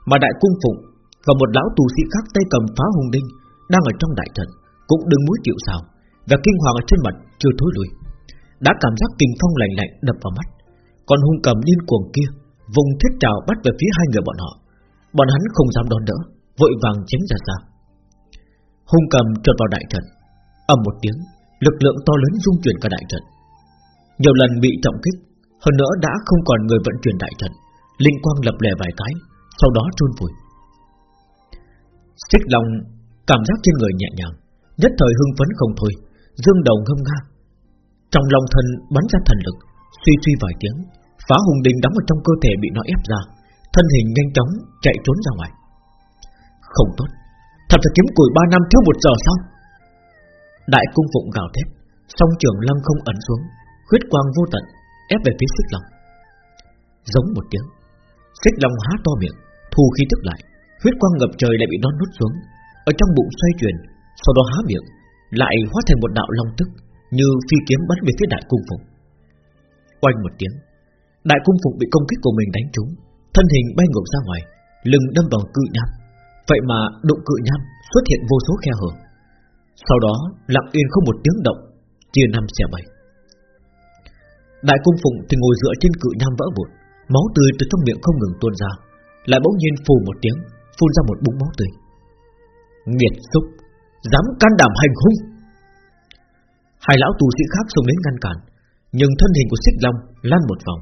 Mà đại cung phụng Và một lão tù sĩ khác tay cầm phá hùng đinh Đang ở trong đại trận, Cũng đứng mũi chịu sào Và kinh hoàng ở trên mặt chưa thối lui. Đã cảm giác kinh phong lạnh lạnh đập vào mắt, Còn hung cầm điên cuồng kia Vùng thiết trào bắt về phía hai người bọn họ. Bọn hắn không dám đón đỡ, Vội vàng tránh ra xa. Hung cầm trượt vào đại trận, ầm một tiếng Lực lượng to lớn dung chuyển cả đại trận. Nhiều lần bị trọng kích, Hơn nữa đã không còn người vận chuyển đại trận. Linh quang lập lè vài cái, Sau đó trôn vùi. Xích lòng cảm giác trên người nhẹ nhàng, Nhất thời hưng phấn không thôi, Dương đầu ngâm nga. Trong lòng thần bắn ra thần lực, Suy suy vài tiếng, Phá hùng đình đóng ở trong cơ thể bị nó ép ra, Thân hình nhanh chóng chạy trốn ra ngoài. Không tốt, Thật là kiếm củi ba năm thiếu một giờ sau Đại cung phụng gào thét, Song trường lăng không ẩn xuống, Huyết quang vô tận, ép về phía xích long. Giống một tiếng, Xích long há to miệng, Thu khí tức lại, Huyết quang ngập trời lại bị nó nuốt xuống, Ở trong bụng xoay chuyển, Sau đó há miệng, Lại hóa thành một đạo long tức, Như phi kiếm bắn về phía đại cung phụng. Oanh một tiếng, Đại cung phụng bị công kích của mình đánh trúng, Thân hình bay ngược ra ngoài, Lưng đâm vào cự nham. Vậy mà đụng cự nham xuất hiện vô số khe hở. Sau đó, lặng yên không một tiếng động, Chia năm xẻ bảy Đại cung phụng thì ngồi dựa trên cự nham vỡ vụn, Máu tươi từ trong miệng không ngừng tuôn ra, Lại bỗng nhiên phù một tiếng, Phun ra một búng máu tươi. Nghiệt xúc, Dám can đảm hành hung. Hai lão tù sĩ khác xông đến ngăn cản, Nhưng thân hình của xích long lan một vòng,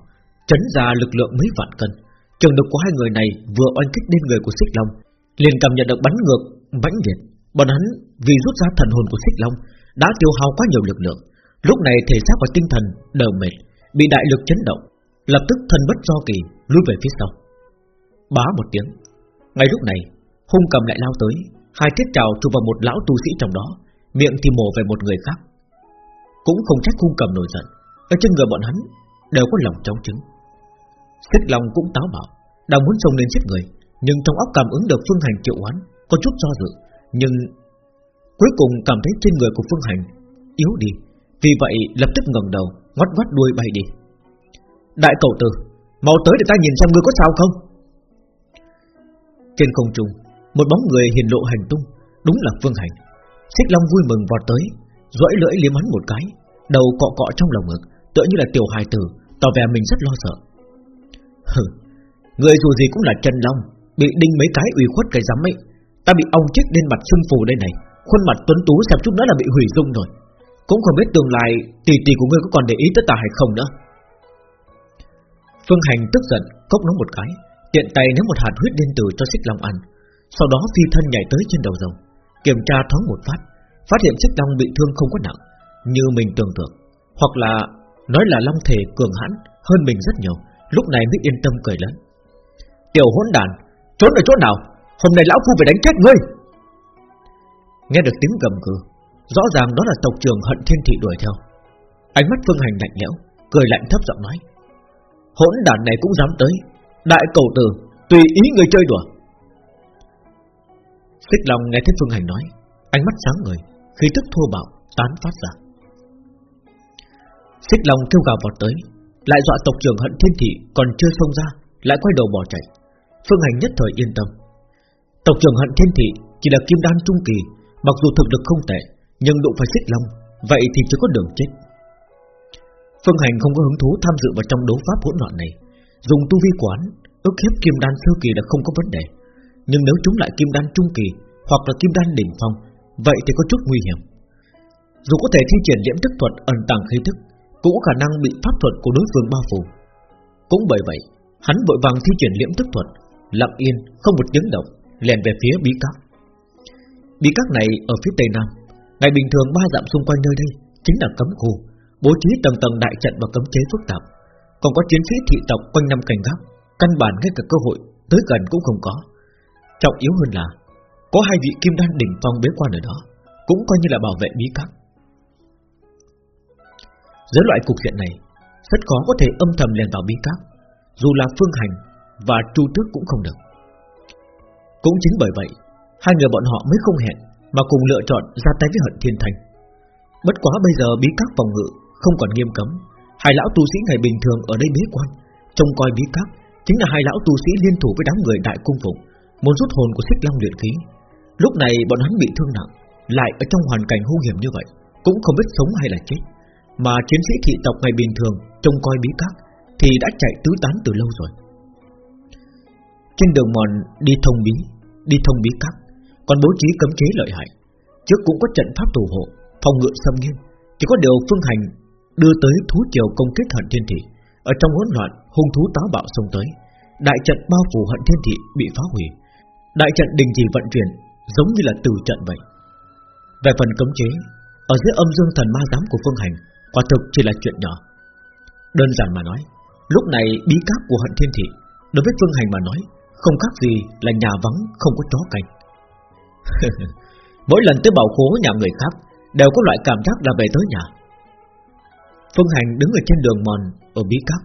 Chấn ra lực lượng mấy vạn cân. Trường lực của hai người này vừa oanh kích lên người của xích long, liền cảm nhận được bắn ngược, mãnh liệt bọn hắn vì rút ra thần hồn của xích long, đã tiêu hao quá nhiều lực lượng. Lúc này thể xác và tinh thần đều mệt, bị đại lực chấn động. Lập tức thân bất do kỳ lùi về phía sau. Bá một tiếng. Ngay lúc này, hung cầm lại lao tới, hai thiết trào chụp vào một lão tu sĩ trong đó, miệng thì mổ về một người khác. Cũng không trách hung cầm nổi giận, ở trên người bọn hắn đều có lòng trống trứng. Xích long cũng táo bạo, đang muốn xông lên giết người, nhưng trong óc cảm ứng được Phương Hành triệu oán Có chút do dự. Nhưng cuối cùng cảm thấy trên người của Phương Hành Yếu đi, Vì vậy lập tức ngẩng đầu, Ngoắt ngoắt đuôi bay đi. Đại cầu tử, Mau tới để ta nhìn xem ngươi có sao không? Trên không trung, Một bóng người hiền lộ hành tung, Đúng là Phương Hành. Xích Long vui mừng vọt tới, duỗi lưỡi liếm hắn một cái, Đầu cọ cọ trong lòng ngực, Tựa như là tiểu hài tử, Tỏ vẻ mình rất lo sợ. Hừ, Người dù gì cũng là chân long, Bị đinh mấy cái ủy khuất cái giám ấy. Ta bị ông chết lên mặt sưng phù đây này. Khuôn mặt tuấn tú xem chút nữa là bị hủy dung rồi. Cũng không biết tương lai Tỷ tỷ của ngươi có còn để ý tới ta hay không nữa. Phương Hành tức giận, Cốc nó một cái, Tiện tay ném một hạt huyết liên tử cho xích long ăn. Sau đó phi thân nhảy tới trên đầu rồng, Kiểm tra thoáng một phát Phát hiện xích long bị thương không có nặng, Như mình tưởng tượng. Hoặc là nói là long thể cường hãn, Hơn mình rất nhiều, Lúc này mới yên tâm cười lớn. Tiểu hỗn đàn, Trốn ở chỗ nào? Hôm nay lão phu phải đánh chết ngươi. Nghe được tiếng gầm gừ, Rõ ràng đó là tộc trưởng hận thiên thị đuổi theo. Ánh mắt phương hành lạnh lẽo, Cười lạnh thấp giọng nói, Hỗn đàn này cũng dám tới, Đại cầu tử, Tùy ý người chơi đùa. Xích lòng nghe thấy phương hành nói, Ánh mắt sáng người Khí tức thô bạo, tán phát ra. Xích lòng kêu gào vọt tới, Lại dọa tộc trưởng hận thiên thị Còn chưa xông ra, Lại quay đầu bỏ chạy. Phương Hành nhất thời yên tâm. Tộc trưởng hận thiên thị chỉ là kim đan trung kỳ, Mặc dù thực lực không tệ, Nhưng đụng phải xích long, Vậy thì chưa có đường chết. Phương Hành không có hứng thú tham dự vào trong đấu pháp hỗn loạn này. Dùng tu vi quán, ức hiếp kim đan sơ kỳ là không có vấn đề. Nhưng nếu chúng lại kim đan trung kỳ Hoặc là kim đan đỉnh phong, Vậy thì có chút nguy hiểm. Dù có thể thi triển liễm thức thuật ẩn tàng khí thức, Cũng có khả năng bị pháp thuật của đối phương bao phủ. Cũng bởi vậy, Hắn vội vàng thi triển liễm thức thuật, lặng yên, không một tiếng động lèn về phía bí các bí các này ở phía tây nam, ngày bình thường ba dặm xung quanh nơi đây chính là cấm khu, bố trí tầng tầng đại trận và cấm chế phức tạp. Còn có chiến sĩ thị tộc quanh năm cảnh gác, căn bản ngay cả cơ hội tới gần cũng không có. Trọng yếu hơn là, có hai vị kim đan đỉnh phong bế quan ở đó, cũng coi như là bảo vệ bí các dưới loại cục diện này, rất khó có thể âm thầm lèn vào bí các dù là phương hành và Chu Tước cũng không được. Cũng chính bởi vậy, hai người bọn họ mới không hẹn mà cùng lựa chọn ra tay với Hận Thiên Thành. Bất quá bây giờ bí các phòng ngự không còn nghiêm cấm, hai lão tu sĩ ngày bình thường ở đây bế quan, Trông coi bí các Chính là hai lão tu sĩ liên thủ với đám người đại cung phục Muốn rút hồn của xích long luyện khí. Lúc này bọn hắn bị thương nặng Lại ở trong hoàn cảnh hung hiểm như vậy Cũng không biết sống hay là chết. Mà chiến sĩ thị tộc ngày bình thường Trông coi bí các Thì đã chạy tứ tán từ lâu rồi. Trên đường mòn đi thông bí, Đi thông bí các Còn bố trí cấm chế lợi hại. Trước cũng có trận pháp thủ hộ, Phòng ngự xâm nghiêm Chỉ có điều phương hành đưa tới thú triều công kích hận thiên thị. Ở trong hỗn loạn, hung thú táo bạo xông tới. Đại trận bao phủ hận thiên thị bị phá hủy. Đại trận đình chỉ vận chuyển, giống như là từ trận vậy. Về phần cấm chế, ở dưới âm dương thần ma giám của phương hành, quả thực chỉ là chuyện nhỏ. Đơn giản mà nói, lúc này bí cáp của hận thiên thị, đối với phương hành mà nói không khác gì là nhà vắng không có chó canh mỗi lần tới bảo khố nhà người khác đều có loại cảm giác là về tới nhà. Phương Hành đứng ở trên đường mòn Ở bí cát,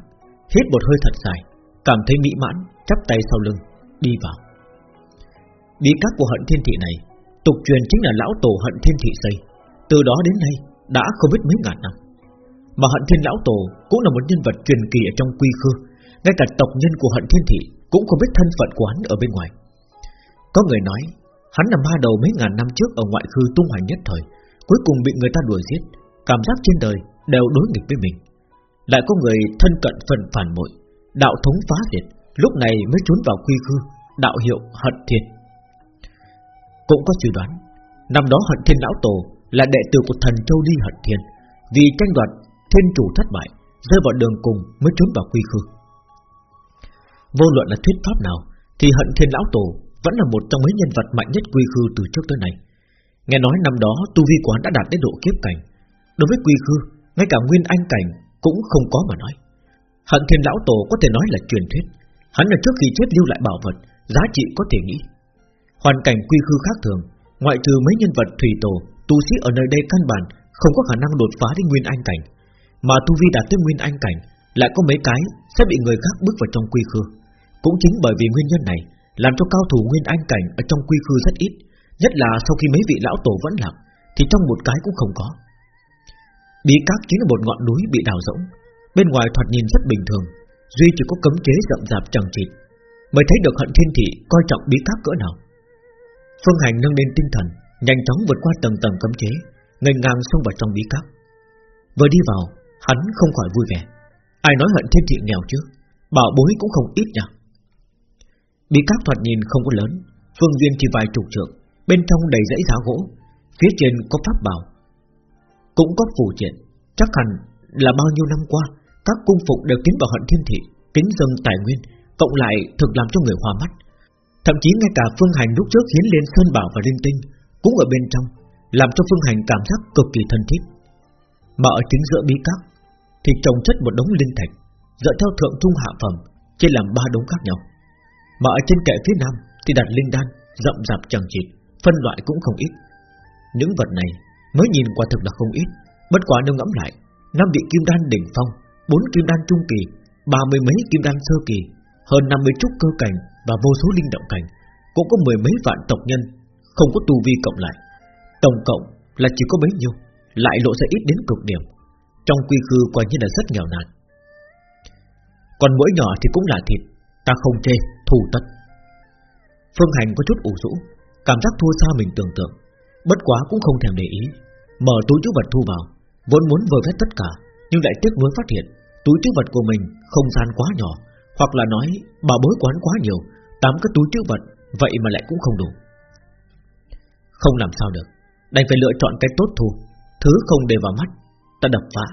Hít một hơi thật dài Cảm thấy mỹ mãn Chắp tay sau lưng Đi vào. Bí cát của hận thiên thị này Tục truyền chính là lão tổ hận thiên thị xây. Từ đó đến nay Đã không biết mấy ngàn năm. Mà hận thiên lão tổ Cũng là một nhân vật truyền kỳ ở trong quy khư Ngay cả tộc nhân của hận thiên thị cũng không biết thân phận của hắn ở bên ngoài Có người nói Hắn là ma đầu mấy ngàn năm trước ở ngoại khư tung hoành nhất thời Cuối cùng bị người ta đuổi giết Cảm giác trên đời đều đối nghịch với mình. Lại có người thân cận phần phản bội, đạo thống phá diệt, lúc này mới trốn vào quy khư, đạo hiệu hận thiệt Cũng có dự đoán, năm đó hận thiên lão tổ là đệ tử của thần châu ly hận thiên, vì tranh đoạt thiên chủ thất bại, rơi vào đường cùng mới trốn vào quy khư. Vô luận là thuyết pháp nào, thì hận thiên lão tổ vẫn là một trong mấy nhân vật mạnh nhất quy khư từ trước tới nay. Nghe nói năm đó tu vi quán đã đạt đến độ kiếp cảnh, đối với quy khư ngay cả nguyên anh cảnh cũng không có mà nói. Hận thiên lão tổ có thể nói là truyền thuyết Hắn là trước khi chết lưu lại bảo vật Giá trị có thể nghĩ. Hoàn cảnh quy khư khác thường Ngoại trừ mấy nhân vật thủy tổ Tu sĩ ở nơi đây căn bản Không có khả năng đột phá đến nguyên anh cảnh Mà tu vi đạt tới nguyên anh cảnh Lại có mấy cái sẽ bị người khác bước vào trong quy khư. Cũng chính bởi vì nguyên nhân này, Làm cho cao thủ nguyên anh cảnh Ở trong quy khư rất ít, Nhất là sau khi mấy vị lão tổ vẫn lạc, Thì trong một cái cũng không có. Bí các chính là một ngọn núi bị đào rỗng, Bên ngoài thoạt nhìn rất bình thường, Duy chỉ có cấm chế rậm rạp chẳng chịt, Mới thấy được hận thiên thị coi trọng bí các cỡ nào. Phương Hành nâng lên tinh thần, Nhanh chóng vượt qua tầng tầng cấm chế Ngành ngang xông vào trong bí các. Vừa đi vào, Hắn không khỏi vui vẻ. Ai nói hận thiên thị nghèo chứ? Bảo bối cũng không ít nhỉ? Bí các thoạt nhìn không có lớn Phương viên chỉ vài chục trượng Bên trong đầy dãy giá gỗ Phía trên có pháp bảo cũng có phù triện, chắc hẳn là bao nhiêu năm qua các cung phục đều tiến vào hận thiên thị, kính dâng tài nguyên, cộng lại thực làm cho người hoa mắt. Thậm chí ngay cả phương hành lúc trước hiến lên sơn bảo và linh tinh cũng ở bên trong, làm cho phương hành cảm giác cực kỳ thân thiết. Mà ở chính giữa bí các thì trồng chất một đống linh thạch, dựa theo thượng trung hạ phẩm, chia làm ba đống khác nhau. Mà ở trên kệ phía nam thì đặt linh đan, rậm rạp chẳng chịt, phân loại cũng không ít. Những vật này Mới nhìn qua thực là không ít. Bất quá nếu ngẫm lại năm vị kim đan đỉnh phong bốn kim đan trung kỳ ba mươi mấy kim đan sơ kỳ Hơn 50 trúc cơ cảnh Và vô số linh động cảnh Cũng có mười mấy vạn tộc nhân Không có tu vi cộng lại. Tổng cộng là chỉ có bấy nhiêu Lại lộ ra ít đến cực điểm Trong quy khư coi như là rất nghèo nàn. Còn mỗi nhỏ thì cũng là thịt Ta không chê, Thủ tất. Phương Hành có chút ủ rũ, Cảm giác thua xa mình tưởng tượng, Bất quá cũng không thèm để ý. Mở túi chứa vật thu vào, Vốn muốn vơ vét tất cả, Nhưng lại tiếc nuối phát hiện, Túi chứa vật của mình không gian quá nhỏ, Hoặc là nói bà bối quán quá nhiều, Tám cái túi chứa vật, Vậy mà lại cũng không đủ. Không làm sao được, Đành phải lựa chọn cái tốt thu Thứ không để vào mắt, Ta đập phá.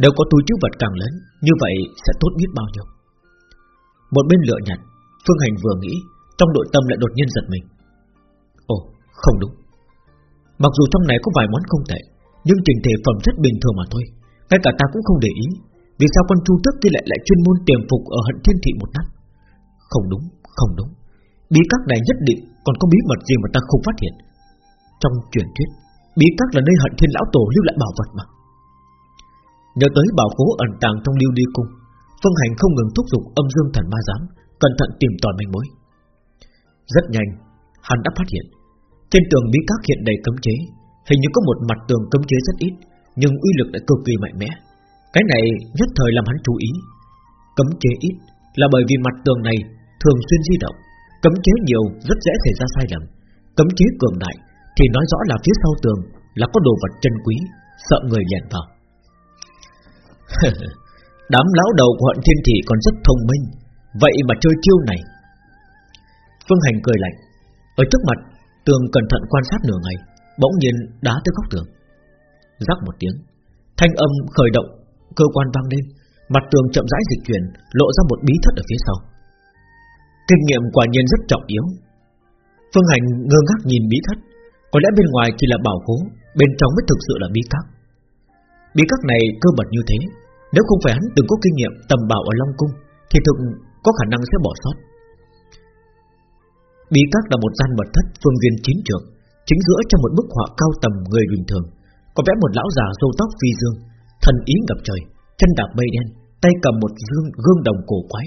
Nếu có túi chứa vật càng lớn, Như vậy sẽ tốt biết bao nhiêu. Một bên lựa nhặt Phương Hành vừa nghĩ Trong nội tâm lại đột nhiên giật mình. Ồ không đúng. Mặc dù trong này có vài món không tệ Nhưng trình thể phẩm rất bình thường mà thôi. Ngay cả ta cũng không để ý Vì sao con chu tước kia lại lại chuyên môn tiềm phục Ở hận thiên thị một năm Không đúng, không đúng. Bí các này nhất định còn có bí mật gì mà ta không phát hiện? Trong truyền thuyết Bí các là nơi hận thiên lão tổ lưu lại bảo vật mà. Nhớ tới bảo khố ẩn tàng trong lưu đi cung Phương hành không ngừng thúc giục âm dương thần ma giám, Cẩn thận tìm tòi manh mối. Rất nhanh, Hắn đã phát hiện, trên tường bí các hiện đầy cấm chế, Hình như có một mặt tường cấm chế rất ít, Nhưng uy lực lại cực kỳ mạnh mẽ. Cái này nhất thời làm hắn chú ý. Cấm chế ít là bởi vì mặt tường này thường xuyên di động, Cấm chế nhiều rất dễ xảy ra sai lầm. Cấm chế cường đại Thì nói rõ là phía sau tường Là có đồ vật chân quý, Sợ người lẻn vào. Đám lão đầu của hận thiên thị còn rất thông minh. Vậy mà chơi chiêu này. Phương Hành cười lạnh. Ở trước mặt, Tường cẩn thận quan sát nửa ngày, Bỗng nhiên đá tới góc tường. Rắc một tiếng, Thanh âm khởi động, Cơ quan vang lên. Mặt tường chậm rãi dịch chuyển, Lộ ra một bí thất ở phía sau. Kinh nghiệm quả nhiên rất trọng yếu. Phương Hành ngơ ngác nhìn bí thất. Có lẽ bên ngoài chỉ là bảo cố Bên trong mới thực sự là bí các. Bí các này cơ mật như thế. Nếu không phải hắn từng có kinh nghiệm tầm bảo ở Long Cung Thì thực có khả năng sẽ bỏ sót. Bí các là một gian mật thất phương viên chín trường Chính giữa trong một bức họa cao tầm người bình thường Có vẽ một lão già râu tóc phi dương Thần ý ngập trời Chân đạp mây đen Tay cầm một gương, gương đồng cổ quái.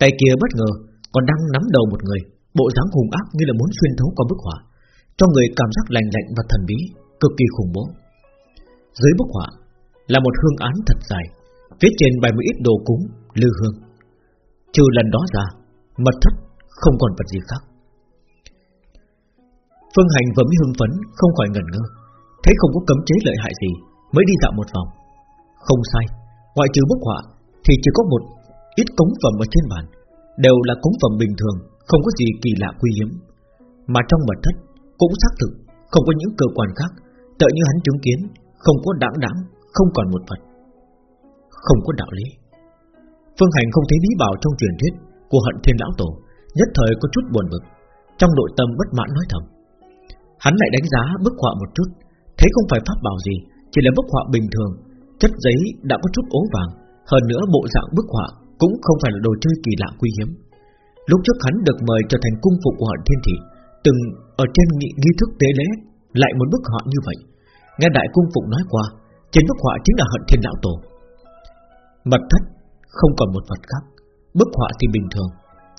Tay kia bất ngờ còn đang nắm đầu một người Bộ dáng hung ác như là muốn xuyên thấu qua bức họa Cho người cảm giác lành lạnh và thần bí Cực kỳ khủng bố. Dưới bức họa là một hương án thật dài Phía trên bày một ít đồ cúng, Lư hương. Trừ lần đó ra, Mật thất không còn vật gì khác. Phương Hành vừa mới hưng phấn, Không khỏi ngẩn ngơ. Thấy không có cấm chế lợi hại gì, Mới đi dạo một vòng. Không sai, Ngoại trừ bức họa, Thì chỉ có một ít cống phẩm ở trên bàn, Đều là cống phẩm bình thường, Không có gì kỳ lạ quý hiếm. Mà trong mật thất, cũng xác thực Không có những cơ quan khác Tự như hắn chứng kiến, Không có đáng đáng, Không còn một vật. Không có đạo lý. Phương Hành không thấy bí bảo trong truyền thuyết Của hận thiên lão tổ Nhất thời có chút buồn bực Trong nội tâm bất mãn nói thầm. Hắn lại đánh giá bức họa một chút Thấy không phải pháp bảo gì Chỉ là bức họa bình thường Chất giấy đã có chút ố vàng Hơn nữa bộ dạng bức họa Cũng không phải là đồ chơi kỳ lạ quý hiếm. Lúc trước hắn được mời trở thành cung phụ của hận thiên thị Từng ở trên nghi, nghi thức tế lễ Lại một bức họa như vậy. Nghe đại cung phụ nói qua Trên bức họa chính là hận thiên lão tổ. Mật thất không còn một vật khác, Bức họa thì bình thường,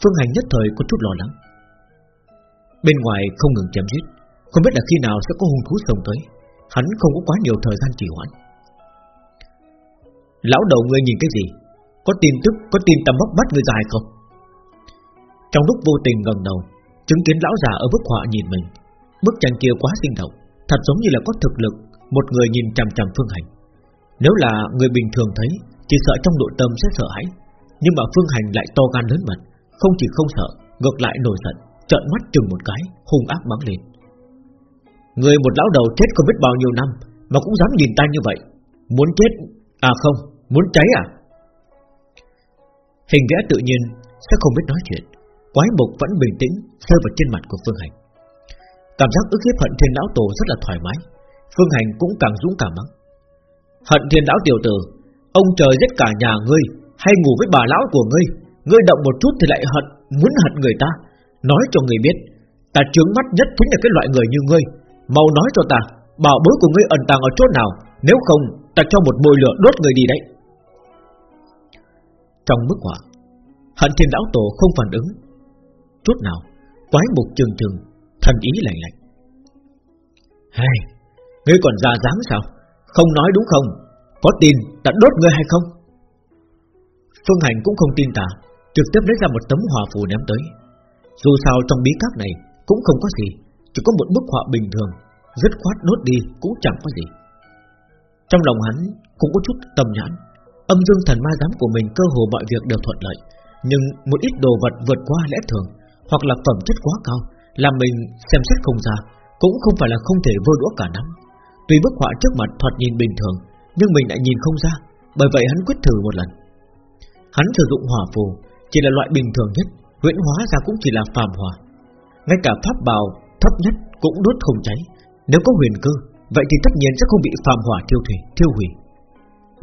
Phương Hành nhất thời có chút lo lắng. Bên ngoài không ngừng chém giết, Không biết là khi nào sẽ có hung thú sông tới, Hắn không có quá nhiều thời gian trì hoãn. Lão đầu ngươi nhìn cái gì? Có tin tức, Có tin tầm bóc bắt người dài không? Trong lúc vô tình gần đầu, Chứng kiến lão già ở bức họa nhìn mình, Bức tranh kia quá sinh động, Thật giống như là có thực lực, Một người nhìn chằm chằm phương hành. Nếu là người bình thường thấy chỉ sợ trong nội tâm sẽ sợ hãi. Nhưng mà phương hành lại to gan lớn mật. Không chỉ không sợ, Ngược lại nổi giận, Trợn mắt chừng một cái, Hung ác bắn lên. Người một lão đầu chết không biết bao nhiêu năm, Mà cũng dám nhìn ta như vậy. Muốn chết À không, Muốn cháy à? Hình vẽ tự nhiên Sẽ không biết nói chuyện. Quái mục vẫn bình tĩnh, Rơi vào trên mặt của Phương Hành. Cảm giác ức hiếp hận thiên lão tổ rất là thoải mái. Phương Hành cũng càng dũng cảm mắng. Hận thiên lão tiểu tử Ông trời giết cả nhà ngươi, Hay ngủ với bà lão của ngươi. Ngươi động một chút thì lại hận, Muốn hận người ta. Nói cho người biết, Ta trướng mắt nhất chính là cái loại người như ngươi. Mau nói cho ta, Bảo bối của ngươi ẩn tàng ở chỗ nào. Nếu không, ta cho một mồi lửa đốt người đi đấy. Trong bức họa, Hận thiên lão tổ không phản ứng. Chút nào, Quái mục trường trường Thần ý lạnh lạnh. Hay Ngươi còn ra dáng sao? Không nói đúng không? Có tin ta đốt ngươi hay không? Phương Hành cũng không tin ta, Trực tiếp lấy ra một tấm hòa phù ném tới. Dù sao trong bí các này Cũng không có gì, Chỉ có một bức họa bình thường Rất khoát đốt đi cũng chẳng có gì. Trong lòng hắn cũng có chút tầm nhãn, Âm dương thần ma giám của mình cơ hồ mọi việc đều thuận lợi, Nhưng một ít đồ vật vượt qua lẽ thường, Hoặc là phẩm chất quá cao, Làm mình xem xét không ra, Cũng không phải là không thể vơ đũa cả nắm Tuy bức họa trước mặt thoạt nhìn bình thường nhưng mình lại nhìn không ra, Bởi vậy hắn quyết thử một lần. Hắn sử dụng hỏa phù, Chỉ là loại bình thường nhất, Huyễn hóa ra cũng chỉ là phàm hỏa. Ngay cả pháp bào thấp nhất cũng đốt không cháy. Nếu có huyền cơ, Vậy thì tất nhiên sẽ không bị phàm hỏa thiêu thủy, Thiêu hủy.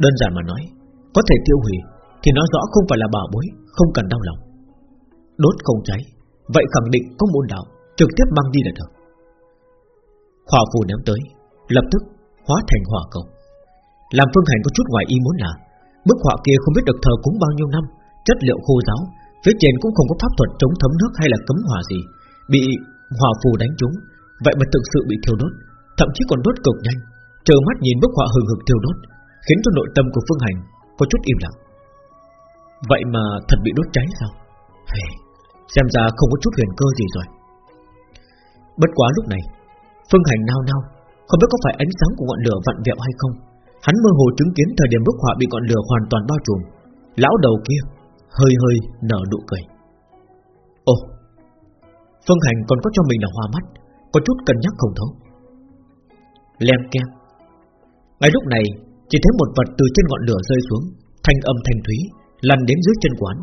Đơn giản mà nói, Có thể tiêu hủy Thì nói rõ không phải là bảo bối, Không cần đau lòng. Đốt không cháy, Vậy khẳng định có môn đạo, Trực tiếp mang đi là được. Hỏa phù ném tới, Lập tức hóa thành hỏa cầu. Làm phương hành có chút ngoài ý muốn là Bức họa kia không biết được thờ cúng bao nhiêu năm Chất liệu khô giáo Phía trên cũng không có pháp thuật chống thấm nước hay là cấm hỏa gì Bị hỏa phù đánh trúng. Vậy mà thực sự bị thiêu đốt Thậm chí còn đốt cực nhanh Chờ mắt nhìn bức họa hừng hực thiêu đốt Khiến cho nội tâm của Phương Hành Có chút im lặng. Vậy mà thật bị đốt cháy sao? Hey, Xem ra không có chút huyền cơ gì rồi. Bất quá lúc này Phương Hành nao nao Không biết có phải ánh sáng của ngọn lửa vặn vẹo hay không Hắn mơ hồ chứng kiến thời điểm bức họa bị ngọn lửa hoàn toàn bao trùm. Lão đầu kia Hơi hơi nở nụ cười. Ồ, Phương Hành còn có cho mình là hoa mắt, Có chút cân nhắc không thấu Lem kem Ngay lúc này, Chỉ thấy một vật từ trên ngọn lửa rơi xuống, Thanh âm thanh thúy, Lăn đến dưới chân quán.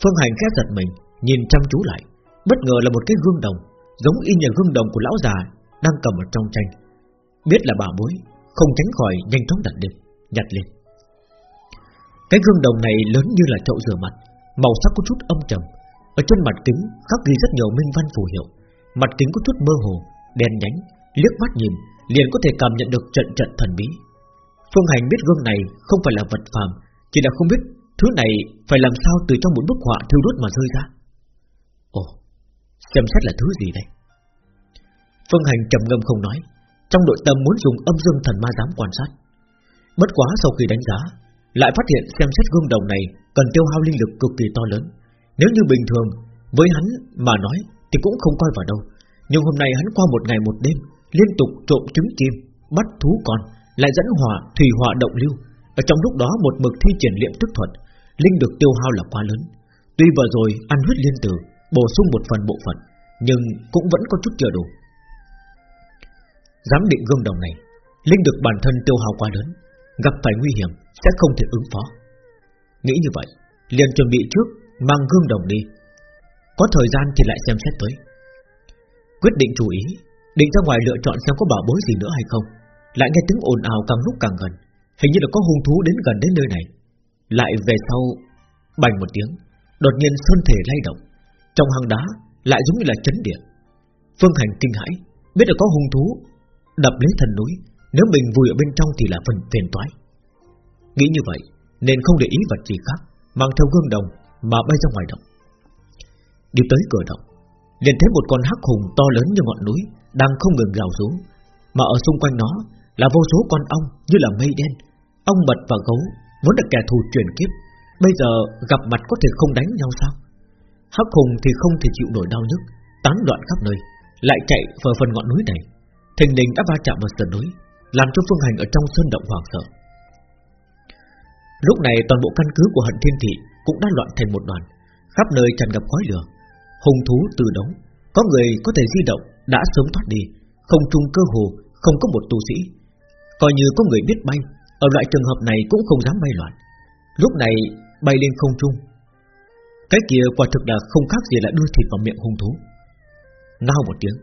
Phương Hành khẽ giật mình, Nhìn chăm chú lại. Bất ngờ là một cái gương đồng, Giống y như gương đồng của lão già Đang cầm ở trong tranh. Biết là bà bối không tránh khỏi nhanh chóng đặt lên, Nhặt lên. Cái gương đồng này lớn như là chậu rửa mặt, Màu sắc có chút âm trầm. Ở trên mặt kính khắc ghi rất nhiều minh văn phù hiệu. Mặt kính có chút mơ hồ, Đen nhánh, Liếc mắt nhìn, liền có thể cảm nhận được trận trận thần bí. Phương Hành biết gương này không phải là vật phàm, Chỉ là không biết thứ này phải làm sao từ trong một bức họa thiêu đốt mà rơi ra. Ồ, Xem xét là thứ gì đây? Phương Hành trầm ngâm không nói. Trong nội tâm muốn dùng âm dương thần ma giám quan sát. Bất quá sau khi đánh giá, Lại phát hiện xem xét gương đồng này Cần tiêu hao linh lực cực kỳ to lớn. Nếu như bình thường, Với hắn mà nói thì cũng không coi vào đâu. Nhưng hôm nay hắn qua một ngày một đêm, Liên tục trộm trứng chim, Bắt thú con, Lại dẫn hỏa, thủy hỏa động lưu. Ở trong lúc đó một mực thi triển liệm tức thuật, Linh được tiêu hao là quá lớn. Tuy vừa rồi ăn huyết liên tử, Bổ sung một phần bộ phận, Nhưng cũng vẫn có chút chưa đủ. Giám định gương đồng này, Linh được bản thân tiêu hào quá lớn, Gặp phải nguy hiểm sẽ không thể ứng phó. Nghĩ như vậy, liền chuẩn bị trước Mang gương đồng đi. Có thời gian thì lại xem xét tới. Quyết định chú ý, Định ra ngoài lựa chọn xem có bảo bối gì nữa hay không. Lại nghe tiếng ồn ào càng lúc càng gần, Hình như là có hung thú đến gần đến nơi này. Lại về sau, Bành một tiếng, Đột nhiên sơn thể lay động. Trong hang đá lại giống như là chấn địa. Phương Hành kinh hãi, Biết là có hung thú Đập lấy thần núi. Nếu mình vùi ở bên trong thì là phần phiền toái. Nghĩ như vậy Nên không để ý vật gì khác Mang theo gương đồng mà bay ra ngoài động. Đi tới cửa động liền thấy một con hắc hùng to lớn như ngọn núi đang không ngừng gào rú, mà ở xung quanh nó là vô số con ong như là mây đen, ong mật và gấu vốn là kẻ thù truyền kiếp, bây giờ gặp mặt có thể không đánh nhau sao? Hắc hùng thì không thể chịu nổi đau nhức, tán loạn khắp nơi, lại chạy vào phần ngọn núi này, thình lình đã va chạm vào sườn núi, làm cho phương hành ở trong sơn động hoảng sợ. Lúc này toàn bộ căn cứ của hận thiên thị cũng đã loạn thành một đoàn, khắp nơi tràn ngập khói lửa, hung thú từ đống, có người có thể di động đã sớm thoát đi, không trung cơ hồ không có một tu sĩ. Coi như có người biết bay, ở loại trường hợp này cũng không dám bay loạn. Lúc này bay lên không trung, cái kia quả thực là không khác gì là đưa thịt vào miệng hung thú. Ngao một tiếng,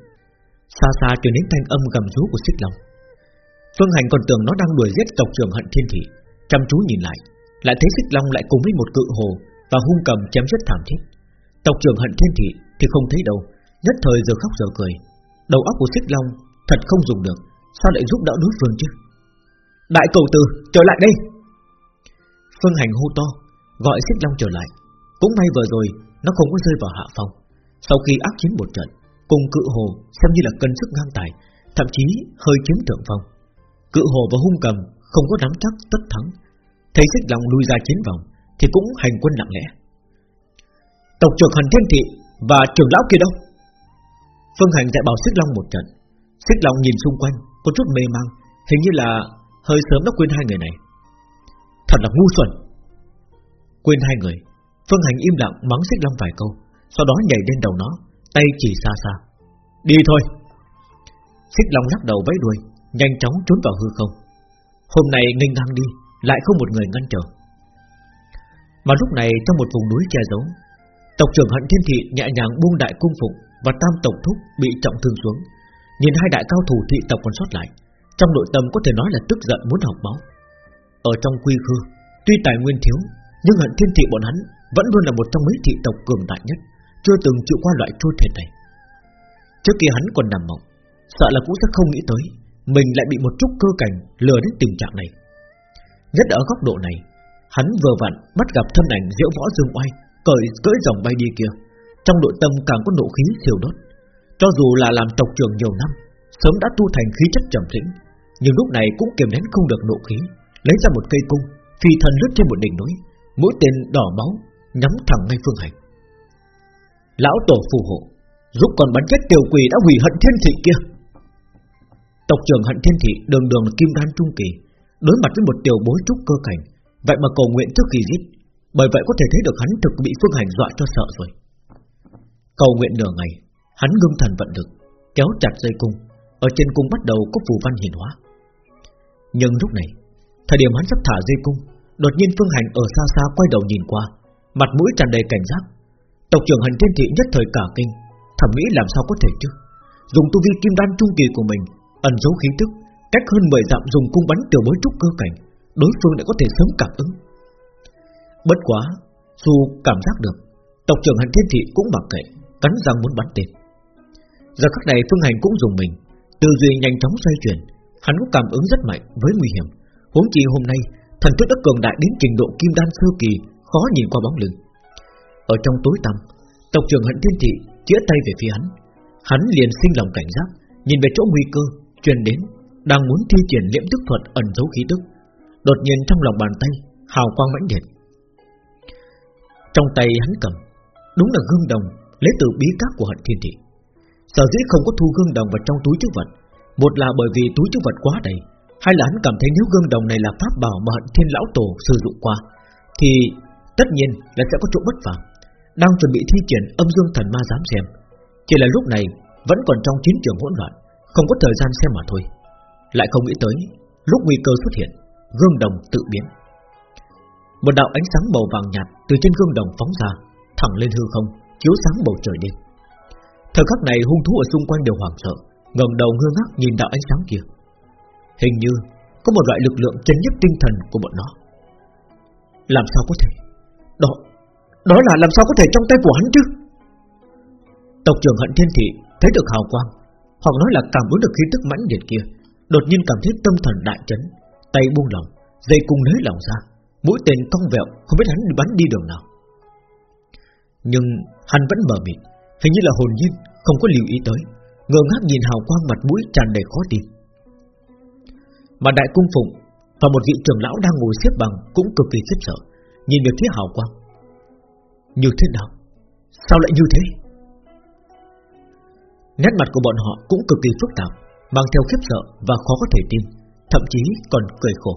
xa xa truyền đến thanh âm gầm rú của xích long. Phương Hành còn tưởng nó đang đuổi giết tộc trưởng hận thiên thị, chăm chú nhìn lại, lại thấy xích long lại cùng với một cự hồ và hung cầm chém rất thảm thiết. Tộc trưởng hận thiên thị thì không thấy đâu, nhất thời giờ khóc giờ cười, Đầu óc của xích long Thật không dùng được Sao lại giúp đỡ đối phương chứ? Đại cầu từ trở lại đây! Phương hành hô to Gọi xích long trở lại. Cũng may vừa rồi nó không có rơi vào hạ phong. Sau khi ác chiến một trận Cùng cự hồ xem như là cân sức ngang tài, Thậm chí hơi chiếm thượng phong. Cự hồ và hung cầm không có nắm chắc tất thắng. Thấy xích long lui ra chiến vòng Thì cũng hành quân lặng lẽ Tộc trưởng hàn thiên thị Và trưởng lão kia đâu? Phương Hành dạy bảo Xích Long một trận. Xích Long nhìn xung quanh, Có chút mê mang, Hình như là hơi sớm đã quên hai người này. Thật là ngu xuẩn. Quên hai người, Phương Hành im lặng mắng Xích Long vài câu, Sau đó nhảy lên đầu nó. Tay chỉ xa xa. Đi thôi. Xích Long lắc đầu vẫy đuôi Nhanh chóng trốn vào hư không. Hôm nay nghênh ngang đi Lại không một người ngăn trở. Mà lúc này trong một vùng núi che giấu Tộc trưởng Hận Thiên Thị nhẹ nhàng buông đại cung phục và tam tổng thúc bị trọng thương xuống. Nhìn hai đại cao thủ thị tộc còn sót lại, trong nội tâm có thể nói là tức giận muốn học máu. Ở trong quy khư, tuy tài nguyên thiếu, nhưng hận thiên thị bọn hắn vẫn luôn là một trong mấy thị tộc cường đại nhất, chưa từng chịu qua loại trôi thiệt này. Trước kia hắn còn nằm mộng, sợ là cũng sẽ không nghĩ tới mình lại bị một chút cơ cảnh lừa đến tình trạng này. Nhất ở góc độ này, hắn vừa vặn bắt gặp thân ảnh diễu võ dương oai cởi cưỡi dòng bay đi kia, trong nội tâm càng có nộ khí thiêu đốt Cho dù là làm tộc trưởng nhiều năm Sớm đã tu thành khí chất trầm tĩnh Nhưng lúc này cũng kiềm nén không được nộ khí Lấy ra một cây cung Phi thần lướt trên một đỉnh núi Mũi tên đỏ máu Nhắm thẳng ngay phương hành Lão tổ phù hộ, Giúp còn bắn chết tiểu quỷ đã hủy hận thiên thị kia. Tộc trưởng hận thiên thị đường đường kim đan trung kỳ, Đối mặt với một tiểu bối trúc cơ cảnh, Vậy mà cầu nguyện trước khi giết, Bởi vậy có thể thấy được hắn thực bị phương hành dọa cho sợ rồi. Cầu nguyện nửa ngày, Hắn ngưng thần vận lực, Kéo chặt dây cung, Ở trên cung bắt đầu có phù văn hiển hóa. Nhưng lúc này, Thời điểm hắn sắp thả dây cung, Đột nhiên phương hành ở xa xa quay đầu nhìn qua, Mặt mũi tràn đầy cảnh giác. Tộc trưởng hành thiên thị nhất thời cả kinh. Thẩm nghĩ làm sao có thể chứ? Dùng tu vi kim đan trung kỳ của mình, Ẩn giấu khí tức, Cách hơn 10 dặm dùng cung bắn tiểu bối trúc cơ cảnh, Đối phương đã có thể sớm cảm ứng. Bất quá, Dù cảm giác được, Tộc trưởng hành thiên thị cũng mặc kệ, Cắn răng muốn bắn tên. Giờ khắc này phương hành cũng dùng mình, Tư duy nhanh chóng xoay chuyển, Hắn cũng cảm ứng rất mạnh với nguy hiểm. Huống chi hôm nay, thần thức đã cường đại đến trình độ kim đan sơ kỳ, Khó nhìn qua bóng lưng. Ở trong tối tăm, Tộc trưởng hận thiên thị chĩa tay về phía hắn. Hắn liền sinh lòng cảnh giác, Nhìn về chỗ nguy cơ, truyền đến, Đang muốn thi triển liễm tức thuật ẩn giấu khí tức. Đột nhiên trong lòng bàn tay, Hào quang mãnh liệt. Trong tay hắn cầm, Đúng là gương đồng, lấy từ bí các của hận thiên thị. Sở dĩ không có thu gương đồng vào trong túi chứa vật, Một là bởi vì túi chứa vật quá đầy, Hai là hắn cảm thấy nếu gương đồng này là pháp bảo Mà hận thiên lão tổ sử dụng qua, Thì tất nhiên là sẽ có chỗ bất phàm. Đang chuẩn bị thi triển âm dương thần ma dám xem. Chỉ là lúc này, Vẫn còn trong chiến trường hỗn loạn, Không có thời gian xem mà thôi. Lại không nghĩ tới, Lúc nguy cơ xuất hiện, Gương đồng tự biến. Một đạo ánh sáng màu vàng nhạt Từ trên gương đồng phóng ra, Thẳng lên hư không, Chiếu sáng bầu trời đêm. Thời khắc này, hung thú ở xung quanh đều hoảng sợ, ngẩng đầu ngơ ngác nhìn đạo ánh sáng kia. Hình như Có một loại lực lượng chấn nhất tinh thần của bọn nó. Làm sao có thể? Đó đó là làm sao có thể trong tay của hắn chứ? Tộc trưởng hận thiên thị Thấy được hào quang Hoặc nói là cảm ứng được khí tức mãnh liệt kia, Đột nhiên cảm thấy tâm thần đại chấn, Tay buông lòng Dây cung nới lòng ra, Mũi tên cong vẹo, Không biết hắn bắn đi đường nào. Nhưng hắn vẫn mở mịt, Hình như là hồn nhiên, Không có lưu ý tới, Ngơ ngác nhìn hào quang mặt mũi tràn đầy khó tin. Mà đại cung phụng Và một vị trưởng lão đang ngồi xếp bằng Cũng cực kỳ khiếp sợ, Nhìn về phía hào quang. Như thế nào? Sao lại như thế? Nét mặt của bọn họ cũng cực kỳ phức tạp, Mang theo khiếp sợ và khó có thể tin, Thậm chí còn cười khổ.